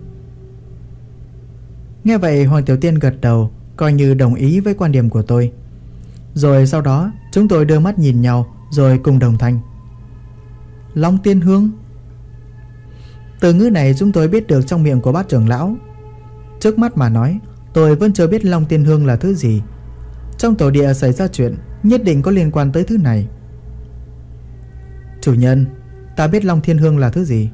Nghe vậy Hoàng Tiểu Tiên gật đầu, Coi như đồng ý với quan điểm của tôi. Rồi sau đó, chúng tôi đưa mắt nhìn nhau, Rồi cùng đồng thanh. Long tiên hương. Từ ngữ này chúng tôi biết được trong miệng của bát trưởng lão. Trước mắt mà nói Tôi vẫn chưa biết Long tiên hương là thứ gì. Trong tổ địa xảy ra chuyện, Nhất định có liên quan tới thứ này. Chủ nhân, Ta biết Long thiên hương là thứ gì?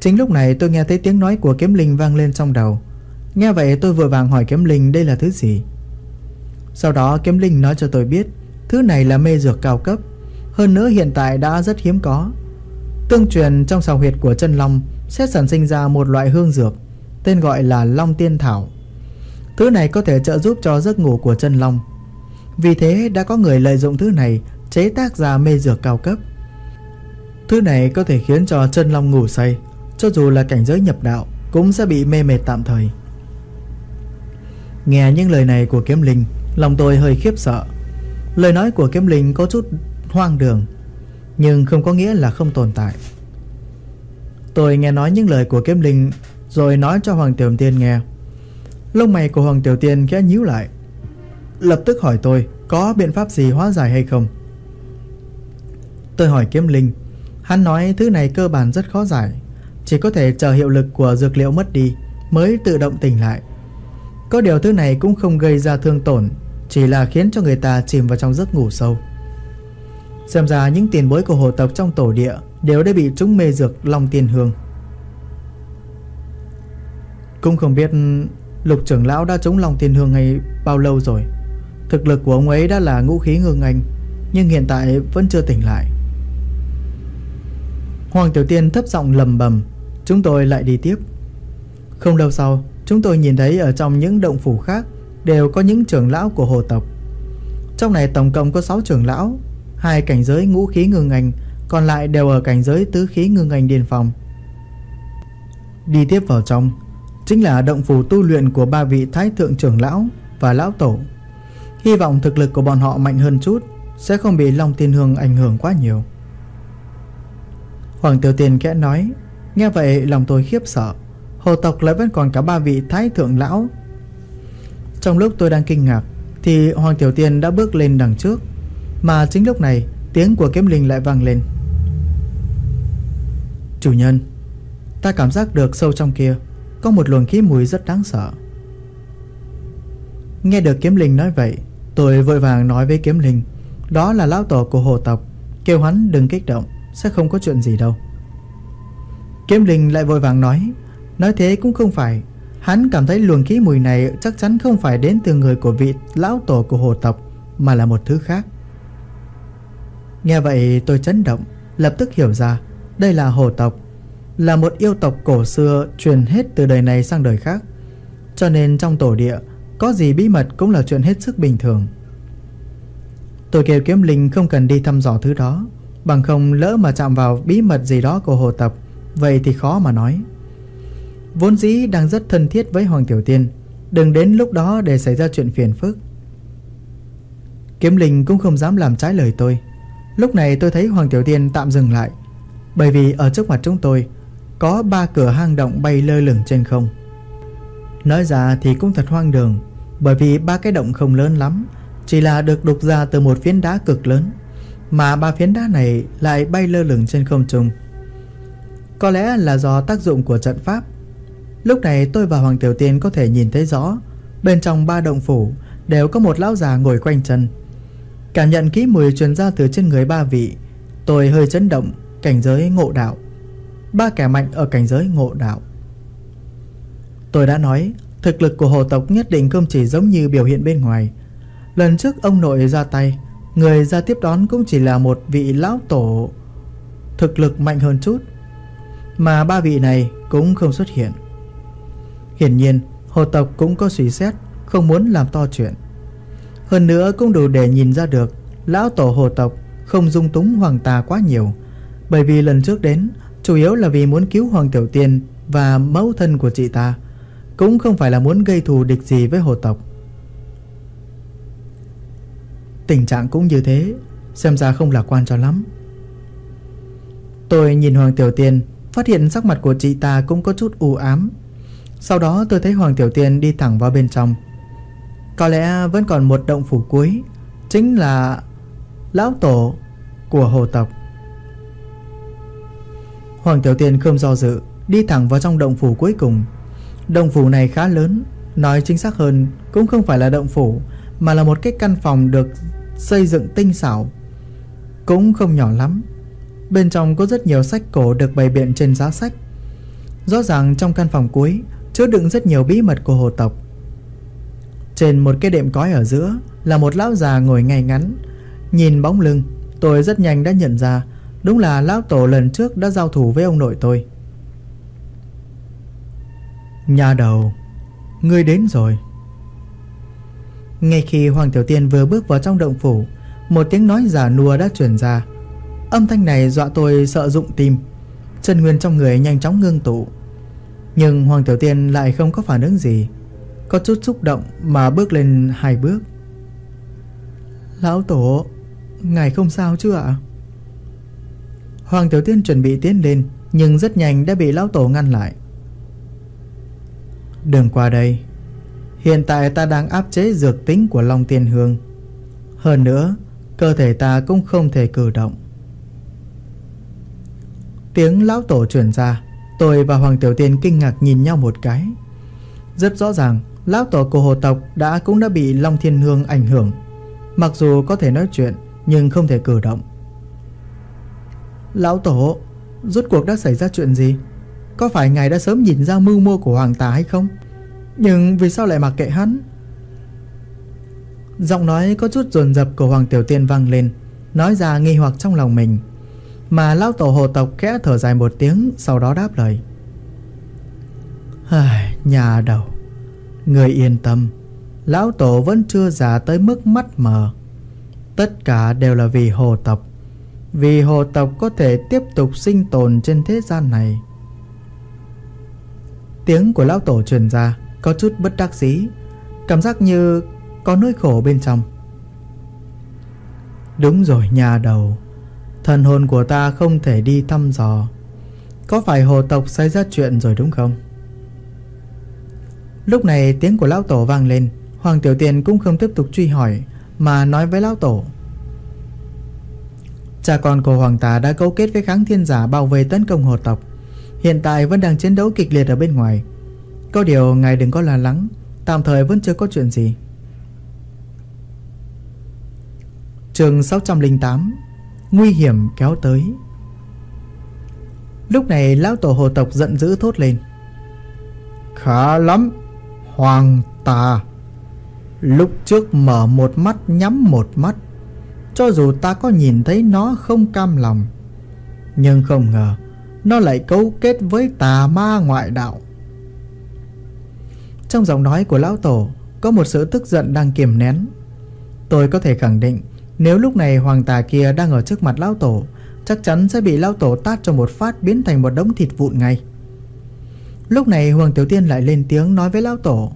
Chính lúc này tôi nghe thấy tiếng nói của kiếm linh vang lên trong đầu. Nghe vậy tôi vội vàng hỏi kiếm linh đây là thứ gì. Sau đó kiếm linh nói cho tôi biết, Thứ này là mê dược cao cấp. Hơn nữa hiện tại đã rất hiếm có. Tương truyền trong sào huyệt của chân long Sẽ sản sinh ra một loại hương dược. Tên gọi là long tiên thảo. Thứ này có thể trợ giúp cho giấc ngủ của chân long. Vì thế đã có người lợi dụng thứ này Chế tác ra mê dược cao cấp. Thứ này có thể khiến cho chân long ngủ say, Cho dù là cảnh giới nhập đạo Cũng sẽ bị mê mệt tạm thời. Nghe những lời này của kiếm linh, Lòng tôi hơi khiếp sợ. Lời nói của kiếm linh có chút hoang đường, Nhưng không có nghĩa là không tồn tại. Tôi nghe nói những lời của kiếm linh rồi nói cho Hoàng Tiểu Tiên nghe. Lông mày của Hoàng Tiểu Tiên khẽ nhíu lại. Lập tức hỏi tôi, Có biện pháp gì hóa giải hay không? Tôi hỏi kiếm linh. Hắn nói thứ này cơ bản rất khó giải. Chỉ có thể chờ hiệu lực của dược liệu mất đi, Mới tự động tỉnh lại. Có điều thứ này cũng không gây ra thương tổn, chỉ là khiến cho người ta chìm vào trong giấc ngủ sâu. Xem ra những tiền bối của hồ tộc trong tổ địa Đều đã bị trúng mê dược Long Tiên Hương. Cũng không biết Lục trưởng lão đã chống lòng tiền Hương hay bao lâu rồi Thực lực của ông ấy đã là ngũ khí ngưng anh Nhưng hiện tại vẫn chưa tỉnh lại Hoàng Tiểu Tiên thấp giọng lầm bầm Chúng tôi lại đi tiếp Không lâu sau Chúng tôi nhìn thấy ở trong những động phủ khác đều có những trưởng lão của hồ tộc. Trong này tổng cộng có 6 trưởng lão, hai cảnh giới ngũ khí ngưng ngành, còn lại đều ở cảnh giới tứ khí ngưng ngành điền phòng. Đi tiếp vào trong, chính là động phủ tu luyện của ba vị thái thượng trưởng lão và lão tổ. Hy vọng thực lực của bọn họ mạnh hơn chút, sẽ không bị Long Tiên Hương ảnh hưởng quá nhiều. Hoàng Tiểu tiên kẽ nói, nghe vậy lòng tôi khiếp sợ. Hồ tộc lại vẫn còn cả ba vị thái thượng lão trong lúc tôi đang kinh ngạc Thì Hoàng Tiểu Tiên đã bước lên đằng trước Mà chính lúc này Tiếng của kiếm linh lại vang lên Chủ nhân Ta cảm giác được sâu trong kia có một luồng khí mùi rất đáng sợ. Nghe được kiếm linh nói vậy, Tôi vội vàng nói với kiếm linh, Đó là lão tổ của hồ tộc, Kêu hắn đừng kích động, Sẽ không có chuyện gì đâu. Kiếm linh lại vội vàng nói Nói thế cũng không phải, Hắn cảm thấy luồng khí mùi này chắc chắn không phải đến từ người của vị lão tổ của hồ tộc, Mà là một thứ khác. Nghe vậy tôi chấn động, Lập tức hiểu ra, Đây là hồ tộc là một yêu tộc cổ xưa truyền hết từ đời này sang đời khác. Cho nên trong tổ địa, Có gì bí mật cũng là chuyện hết sức bình thường. Tôi kêu kiếm linh không cần đi thăm dò thứ đó. Bằng không, lỡ mà chạm vào bí mật gì đó của hồ tập Vậy thì khó mà nói. Vốn dĩ đang rất thân thiết với Hoàng Tiểu Tiên, Đừng đến lúc đó để xảy ra chuyện phiền phức. Kiếm linh cũng không dám làm trái lời tôi. Lúc này tôi thấy Hoàng Tiểu Tiên tạm dừng lại, Bởi vì ở trước mặt chúng tôi có ba cửa hang động bay lơ lửng trên không. Nói ra thì cũng thật hoang đường, Bởi vì ba cái động không lớn lắm, Chỉ là được đục ra từ một phiến đá cực lớn, Mà ba phiến đá này lại bay lơ lửng trên không trung. Có lẽ là do tác dụng của trận pháp. Lúc này tôi và Hoàng Tiểu Tiên có thể nhìn thấy rõ, Bên trong ba động phủ Đều có một lão già ngồi quanh chân. Cảm nhận kỹ mùi truyền ra từ trên người ba vị, Tôi hơi chấn động, Cảnh giới ngộ đạo. Ba kẻ mạnh ở cảnh giới ngộ đạo. Tôi đã nói, Thực lực của hồ tộc nhất định không chỉ giống như biểu hiện bên ngoài. Lần trước ông nội ra tay, Người ra tiếp đón cũng chỉ là một vị lão tổ. Thực lực mạnh hơn chút, Mà ba vị này cũng không xuất hiện. Hiển nhiên, hồ tộc cũng có suy xét, Không muốn làm to chuyện. Hơn nữa cũng đủ để nhìn ra được, Lão tổ hồ tộc không dung túng hoàng tà quá nhiều. Bởi vì lần trước đến Chủ yếu là vì muốn cứu hoàng tiểu tiên Và mẫu thân của chị ta, Cũng không phải là muốn gây thù địch gì với hồ tộc. Tình trạng cũng như thế, Xem ra không lạc quan cho lắm. Tôi nhìn Hoàng Tiểu Tiên, Phát hiện sắc mặt của chị ta cũng có chút u ám. Sau đó tôi thấy Hoàng Tiểu Tiên đi thẳng vào bên trong. Có lẽ vẫn còn một động phủ cuối, Chính là Lão Tổ của hồ tộc. Hoàng Tiểu Tiên không do dự, Đi thẳng vào trong động phủ cuối cùng. Động phủ này khá lớn, Nói chính xác hơn, Cũng không phải là động phủ, Mà là một cái căn phòng được xây dựng tinh xảo. Cũng không nhỏ lắm, Bên trong có rất nhiều sách cổ được bày biện trên giá sách. Rõ ràng trong căn phòng cuối Chứa đựng rất nhiều bí mật của hồ tộc. Trên một cái đệm cói ở giữa Là một lão già ngồi ngay ngắn, Nhìn bóng lưng, Tôi rất nhanh đã nhận ra Đúng là lão tổ lần trước đã giao thủ với ông nội tôi. Nhà đầu, Ngươi đến rồi. Ngay khi Hoàng Tiểu Tiên vừa bước vào trong động phủ, Một tiếng nói giả nùa đã truyền ra. Âm thanh này dọa tôi sợ rụng tim. Chân nguyên trong người nhanh chóng ngưng tụ. Nhưng Hoàng Tiểu Tiên lại không có phản ứng gì. Có chút xúc động mà bước lên hai bước. Lão Tổ, Ngài không sao chứ ạ? Hoàng Tiểu Tiên chuẩn bị tiến lên, Nhưng rất nhanh đã bị Lão Tổ ngăn lại. Đừng qua đây, Hiện tại ta đang áp chế dược tính của Long Tiên Hương. Hơn nữa, Cơ thể ta cũng không thể cử động. Tiếng lão tổ truyền ra, Tôi và Hoàng Tiểu Tiên kinh ngạc nhìn nhau một cái. Rất rõ ràng, Lão tổ của hồ tộc đã cũng đã bị Long Thiên Hương ảnh hưởng. Mặc dù có thể nói chuyện, Nhưng không thể cử động. Lão tổ, Rốt cuộc đã xảy ra chuyện gì? Có phải ngài đã sớm nhìn ra mưu mô của hoàng tà hay không? Nhưng vì sao lại mặc kệ hắn? Giọng nói có chút dồn dập của Hoàng Tiểu Tiên vang lên, Nói ra nghi hoặc trong lòng mình. Mà lão tổ hồ tộc khẽ thở dài một tiếng, Sau đó đáp lời. Nhà đầu, Người yên tâm. Lão Tổ vẫn chưa già tới mức mắt mờ. Tất cả đều là vì hồ tộc. Vì hồ tộc có thể tiếp tục sinh tồn trên thế gian này. Tiếng của lão tổ truyền ra, Có chút bất đắc dĩ, Cảm giác như có nỗi khổ bên trong. Đúng rồi, nhà đầu. Thần hồn của ta không thể đi thăm dò. Có phải hồ tộc xảy ra chuyện rồi đúng không? Lúc này tiếng của lão tổ vang lên. Hoàng Tiểu Tiên cũng không tiếp tục truy hỏi, Mà nói với lão tổ. Cha con của Hoàng Tà đã cấu kết với kháng thiên giả bảo vệ tấn công hồ tộc. Hiện tại vẫn đang chiến đấu kịch liệt ở bên ngoài. Có điều, ngài đừng có lo lắng. Tạm thời vẫn chưa có chuyện gì. Trường 608 Nguy hiểm kéo tới. Lúc này, lão tổ hồ tộc giận dữ thốt lên. Khá lắm, Hoàng tà Lúc trước mở một mắt, nhắm một mắt. Cho dù ta có nhìn thấy nó không cam lòng, Nhưng không ngờ Nó lại cấu kết với tà ma ngoại đạo. Trong giọng nói của lão tổ, Có một sự tức giận đang kiềm nén. Tôi có thể khẳng định, Nếu lúc này hoàng tà kia đang ở trước mặt lão tổ, Chắc chắn sẽ bị lão tổ tát cho một phát biến thành một đống thịt vụn ngay. Lúc này Hoàng Tiểu Tiên lại lên tiếng nói với lão tổ.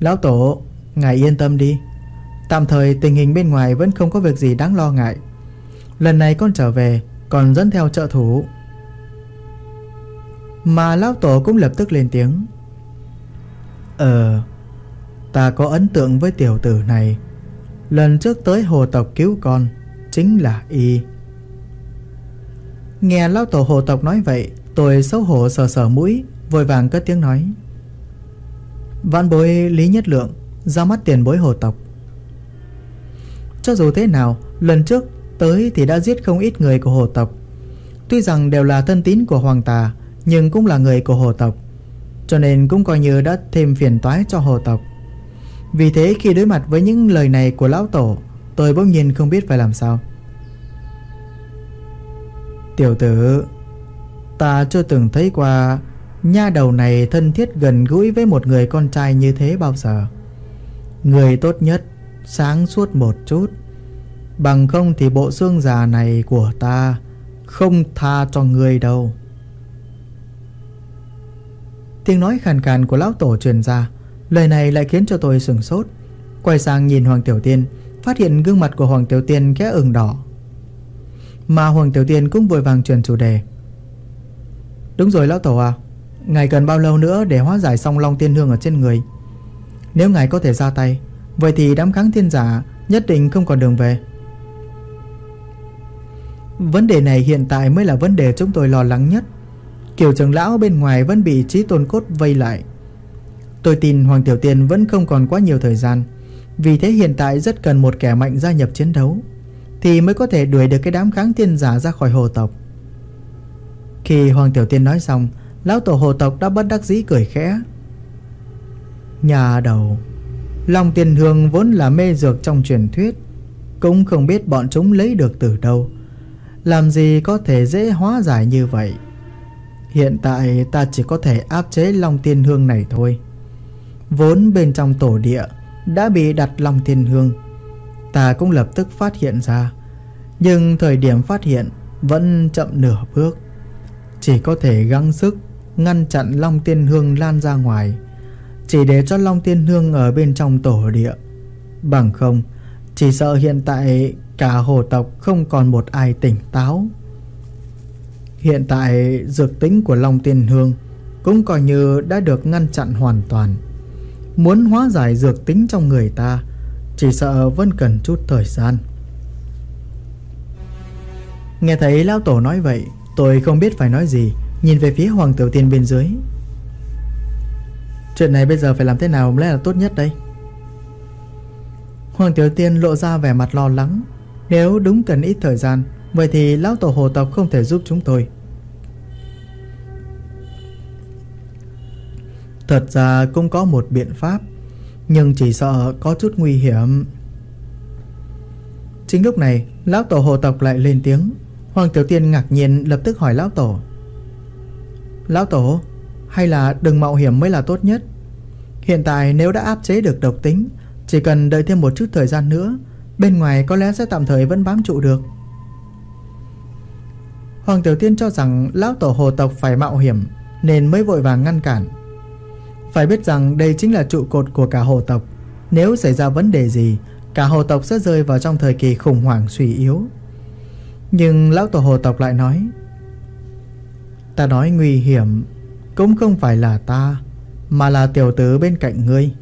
Lão tổ, Ngài yên tâm đi Tạm thời, tình hình bên ngoài vẫn không có việc gì đáng lo ngại. Lần này con trở về, Còn dẫn theo trợ thủ. Mà lão tổ cũng lập tức lên tiếng. Ờ Ta có ấn tượng với tiểu tử này. Lần trước tới hồ tộc cứu con, Chính là y. Nghe lão tổ hồ tộc nói vậy, Tôi xấu hổ sờ sờ mũi, Vội vàng cất tiếng nói. Vạn bối Lý Nhất Lượng, Ra mắt tiền bối hồ tộc. Cho dù thế nào, Lần trước tới thì đã giết không ít người của hồ tộc. Tuy rằng đều là thân tín của hoàng tà, Nhưng cũng là người của hồ tộc, Cho nên cũng coi như đã thêm phiền toái cho hồ tộc. Vì thế khi đối mặt với những lời này của lão tổ, Tôi bỗng nhiên không biết phải làm sao. Tiểu tử, Ta chưa từng thấy qua Nha đầu này thân thiết gần gũi với một người con trai như thế bao giờ. Người tốt nhất Sáng suốt một chút. Bằng không thì bộ xương già này của ta Không tha cho người đâu. Tiếng nói khàn khàn của lão tổ truyền ra, Lời này lại khiến cho tôi sửng sốt. Quay sang nhìn Hoàng Tiểu Tiên, Phát hiện gương mặt của Hoàng Tiểu Tiên khẽ ửng đỏ. Mà Hoàng Tiểu Tiên cũng vội vàng truyền chủ đề. Đúng rồi lão tổ à Ngài cần bao lâu nữa để hóa giải xong long tiên hương ở trên người? Nếu ngài có thể ra tay Vậy thì đám kháng thiên giả Nhất định không còn đường về. Vấn đề này hiện tại mới là vấn đề chúng tôi lo lắng nhất. Kiểu trưởng lão bên ngoài vẫn bị trí tôn cốt vây lại. Tôi tin Hoàng Tiểu Tiên vẫn không còn quá nhiều thời gian. Vì thế hiện tại rất cần một kẻ mạnh gia nhập chiến đấu, Thì mới có thể đuổi được cái đám kháng thiên giả ra khỏi hồ tộc. Khi Hoàng Tiểu Tiên nói xong, Lão tổ hồ tộc đã bất đắc dĩ cười khẽ. Nhà đầu. Long tiền hương vốn là mê dược trong truyền thuyết. Cũng không biết bọn chúng lấy được từ đâu. Làm gì có thể dễ hóa giải như vậy? Hiện tại ta chỉ có thể áp chế Long Tiên Hương này thôi. Vốn bên trong tổ địa Đã bị đặt Long Tiên Hương. Ta cũng lập tức phát hiện ra. Nhưng thời điểm phát hiện Vẫn chậm nửa bước. Chỉ có thể gắng sức ngăn chặn Long Tiên Hương lan ra ngoài, chỉ để cho Long Tiên Hương ở bên trong tổ địa. Bằng không, chỉ sợ hiện tại cả hồ tộc không còn một ai tỉnh táo. Hiện tại dược tính của Long Tiên Hương cũng coi như đã được ngăn chặn hoàn toàn. Muốn hóa giải dược tính trong người ta, chỉ sợ vẫn cần chút thời gian. Nghe thấy Lão Tổ nói vậy, tôi không biết phải nói gì, Nhìn về phía Hoàng Tiểu Tiên bên dưới Chuyện này bây giờ phải làm thế nào mới là tốt nhất đây? Hoàng Tiểu Tiên lộ ra vẻ mặt lo lắng. Nếu đúng cần ít thời gian, Vậy thì lão tổ hồ tộc không thể giúp chúng tôi. Thật ra cũng có một biện pháp, Nhưng chỉ sợ có chút nguy hiểm. Chính lúc này, Lão tổ hồ tộc lại lên tiếng. Hoàng Tiểu Tiên ngạc nhiên lập tức hỏi lão tổ. Lão Tổ hay là đừng mạo hiểm mới là tốt nhất. Hiện tại nếu đã áp chế được độc tính, Chỉ cần đợi thêm một chút thời gian nữa, Bên ngoài có lẽ sẽ tạm thời vẫn bám trụ được. Hoàng Tiểu Tiên cho rằng Lão Tổ hồ tộc phải mạo hiểm Nên mới vội vàng ngăn cản. Phải biết rằng đây chính là trụ cột của cả hồ tộc. Nếu xảy ra vấn đề gì, Cả hồ tộc sẽ rơi vào trong thời kỳ khủng hoảng suy yếu. Nhưng Lão Tổ hồ tộc lại nói, Ta nói nguy hiểm. Cũng không phải là ta, Mà là tiểu tử bên cạnh ngươi.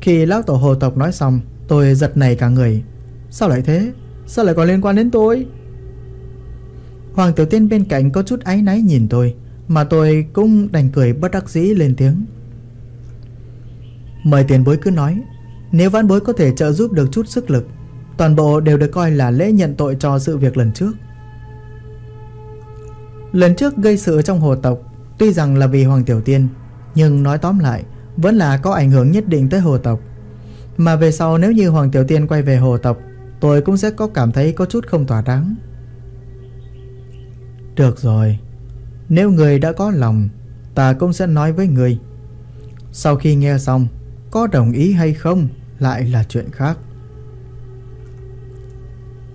Khi lão tổ hồ tộc nói xong, Tôi giật nảy cả người. Sao lại thế? Sao lại còn liên quan đến tôi? Hoàng Tiểu Tiên bên cạnh có chút áy náy nhìn tôi, Mà tôi cũng đành cười bất đắc dĩ lên tiếng. Mời tiền bối cứ nói, Nếu vãn bối có thể trợ giúp được chút sức lực, Toàn bộ đều được coi là lễ nhận tội cho sự việc lần trước. Lần trước gây sự trong hồ tộc, Tuy rằng là vì Hoàng Tiểu Tiên, Nhưng nói tóm lại, Vẫn là có ảnh hưởng nhất định tới hồ tộc. Mà về sau nếu như Hoàng Tiểu Tiên quay về hồ tộc, Tôi cũng sẽ có cảm thấy có chút không thỏa đáng. Được rồi, Nếu người đã có lòng, Ta cũng sẽ nói với người. Sau khi nghe xong, Có đồng ý hay không Lại là chuyện khác.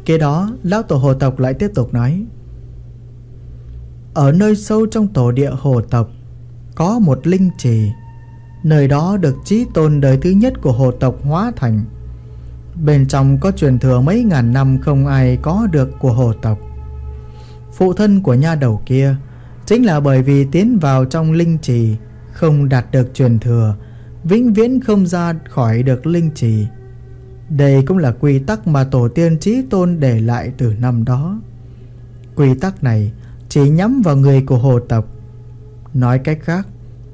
Kế đó, Lão Tổ Hồ Tộc lại tiếp tục nói ở nơi sâu trong tổ địa Hồ Tộc, Có một linh trì. Nơi đó được trí tôn đời thứ nhất của hồ tộc hóa thành. Bên trong có truyền thừa mấy ngàn năm không ai có được của hồ tộc. Phụ thân của nha đầu kia Chính là bởi vì tiến vào trong linh trì, Không đạt được truyền thừa, Vĩnh viễn không ra khỏi được linh trì. Đây cũng là quy tắc mà tổ tiên trí tôn để lại từ năm đó. Quy tắc này chỉ nhắm vào người của hồ tộc. Nói cách khác,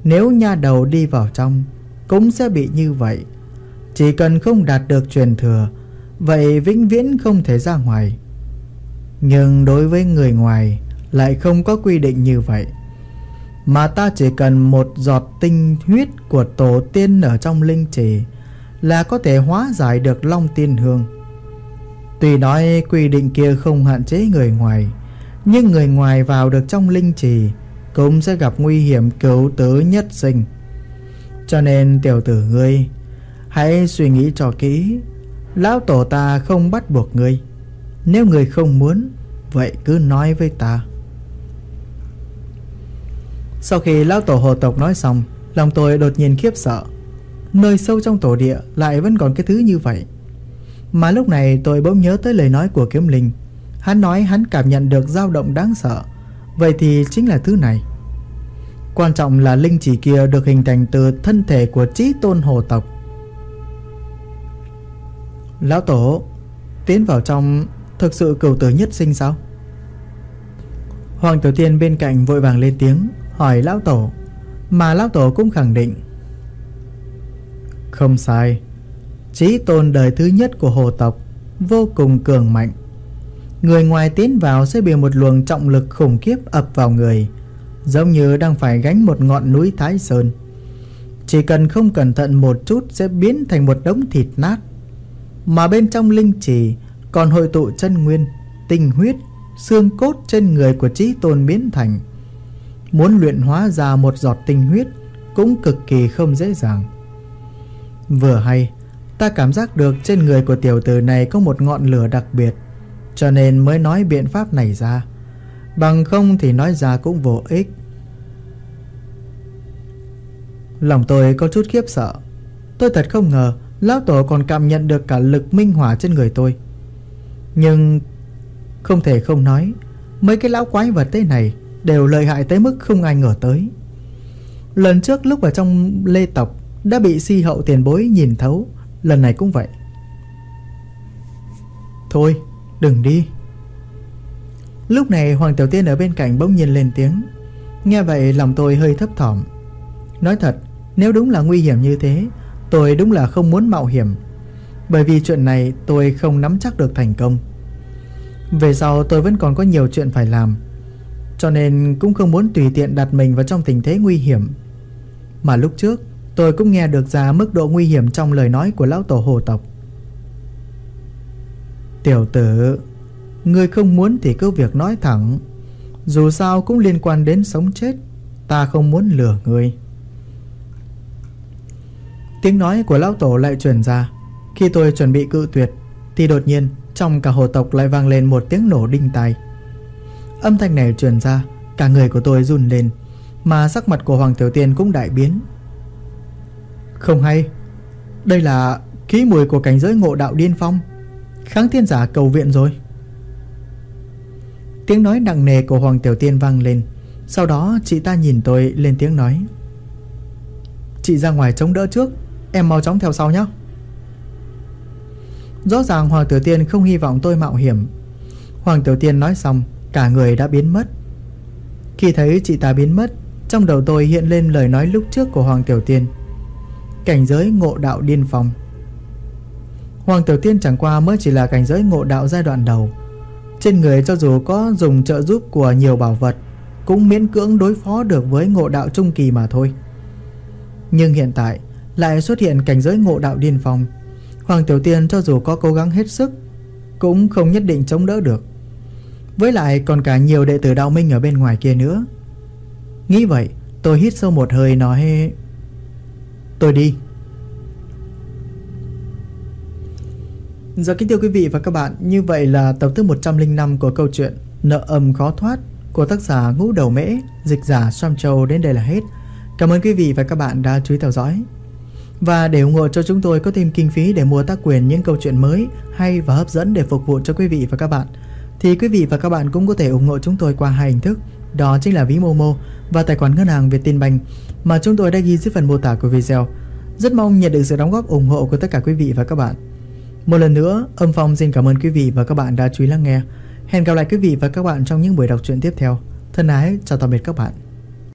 Nếu nha đầu đi vào trong, Cũng sẽ bị như vậy. Chỉ cần không đạt được truyền thừa, Vậy vĩnh viễn không thể ra ngoài. Nhưng đối với người ngoài, Lại không có quy định như vậy. Mà ta chỉ cần một giọt tinh huyết Của tổ tiên ở trong linh trì Là có thể hóa giải được long tiên hương. Tuy nói quy định kia không hạn chế người ngoài nhưng người ngoài vào được trong linh trì, Cũng sẽ gặp nguy hiểm cứu tứ nhất sinh. Cho nên, tiểu tử ngươi, Hãy suy nghĩ cho kỹ. Lão tổ ta không bắt buộc ngươi. Nếu người không muốn, Vậy cứ nói với ta. Sau khi lão tổ hồ tộc nói xong, Lòng tôi đột nhiên khiếp sợ. Nơi sâu trong tổ địa Lại vẫn còn cái thứ như vậy. Mà lúc này tôi bỗng nhớ tới lời nói của kiếm linh. Hắn nói hắn cảm nhận được dao động đáng sợ. Vậy thì chính là thứ này. Quan trọng là linh chỉ kia được hình thành từ thân thể của trí tôn hồ tộc. Lão Tổ, Tiến vào trong Thực sự cửu tử nhất sinh sao? Hoàng Tiểu Tiên bên cạnh vội vàng lên tiếng, Hỏi Lão Tổ, Mà Lão Tổ cũng khẳng định. Không sai trí tôn đời thứ nhất của hồ tộc Vô cùng cường mạnh. Người ngoài tiến vào sẽ bị một luồng trọng lực khủng khiếp ập vào người Giống như đang phải gánh một ngọn núi Thái Sơn Chỉ cần không cẩn thận một chút sẽ biến thành một đống thịt nát mà bên trong linh trì còn hội tụ chân nguyên, tinh huyết, xương cốt trên người của trí tôn biến thành. Muốn luyện hóa ra một giọt tinh huyết cũng cực kỳ không dễ dàng. Vừa hay, ta cảm giác được trên người của tiểu tử này có một ngọn lửa đặc biệt, cho nên mới nói biện pháp này ra. Bằng không thì nói ra cũng vô ích. Lòng tôi có chút khiếp sợ. Tôi thật không ngờ, Lão Tổ còn cảm nhận được cả lực minh hỏa trên người tôi Nhưng Không thể không nói, Mấy cái lão quái vật thế này Đều lợi hại tới mức không ai ngờ tới Lần trước lúc ở trong lê tộc Đã bị si hậu tiền bối nhìn thấu, Lần này cũng vậy Thôi đừng đi. Lúc này Hoàng Tiểu Tiên ở bên cạnh bỗng nhiên lên tiếng. Nghe vậy, lòng tôi hơi thấp thỏm. Nói thật, Nếu đúng là nguy hiểm như thế, Tôi đúng là không muốn mạo hiểm. Bởi vì chuyện này tôi không nắm chắc được thành công. Về sau, tôi vẫn còn có nhiều chuyện phải làm. Cho nên cũng không muốn tùy tiện đặt mình vào trong tình thế nguy hiểm. Mà lúc trước, tôi cũng nghe được ra mức độ nguy hiểm trong lời nói của lão tổ hồ tộc. Tiểu tử, Ngươi không muốn thì cứ việc nói thẳng. Dù sao cũng liên quan đến sống chết, Ta không muốn lừa ngươi. Tiếng nói của lão tổ lại truyền ra. Khi tôi chuẩn bị cự tuyệt, Thì đột nhiên trong cả hồ tộc lại vang lên một tiếng nổ đinh tai. Âm thanh này truyền ra, Cả người của tôi run lên, Mà sắc mặt của Hoàng Tiểu Tiên cũng đại biến. Không hay, Đây là khí mùi của cảnh giới ngộ đạo điên phong. Kháng thiên giả cầu viện rồi. Tiếng nói nặng nề của Hoàng Tiểu Tiên vang lên. Sau đó, chị ta nhìn tôi lên tiếng nói, Chị ra ngoài chống đỡ trước, Em mau chóng theo sau nhé Rõ ràng Hoàng Tiểu Tiên không hy vọng tôi mạo hiểm. Hoàng Tiểu Tiên nói xong, Cả người đã biến mất. Khi thấy chị ta biến mất, Trong đầu tôi hiện lên lời nói lúc trước của Hoàng Tiểu Tiên. Cảnh giới ngộ đạo điên phòng. Hoàng Tiểu Tiên chẳng qua mới chỉ là cảnh giới ngộ đạo giai đoạn đầu. Trên người cho dù có dùng trợ giúp của nhiều bảo vật, Cũng miễn cưỡng đối phó được với ngộ đạo trung kỳ mà thôi. Nhưng hiện tại, lại xuất hiện cảnh giới ngộ đạo điên phong. Hoàng Tiểu Tiên cho dù có cố gắng hết sức, Cũng không nhất định chống đỡ được. Với lại còn cả nhiều đệ tử đạo minh ở bên ngoài kia nữa. Nghĩ vậy, tôi hít sâu một hơi nói, Tôi đi. Dạ, kính thưa quý vị và các bạn Như vậy là tập thứ 105 của câu chuyện Nợ âm khó thoát Của tác giả Ngũ Đầu Mễ Dịch giả Sam Châu đến đây là hết Cảm ơn quý vị và các bạn đã chú ý theo dõi và để ủng hộ cho chúng tôi có thêm kinh phí để mua tác quyền những câu chuyện mới hay và hấp dẫn để phục vụ cho quý vị và các bạn thì quý vị và các bạn cũng có thể ủng hộ chúng tôi qua hai hình thức đó chính là ví Momo và tài khoản ngân hàng Vietinbank mà chúng tôi đã ghi dưới phần mô tả của video. Rất mong nhận được sự đóng góp ủng hộ của tất cả quý vị và các bạn. Một lần nữa, Âm Phong xin cảm ơn quý vị và các bạn đã chú ý lắng nghe. Hẹn gặp lại quý vị và các bạn trong những buổi đọc truyện tiếp theo. Thân ái, chào tạm biệt các bạn.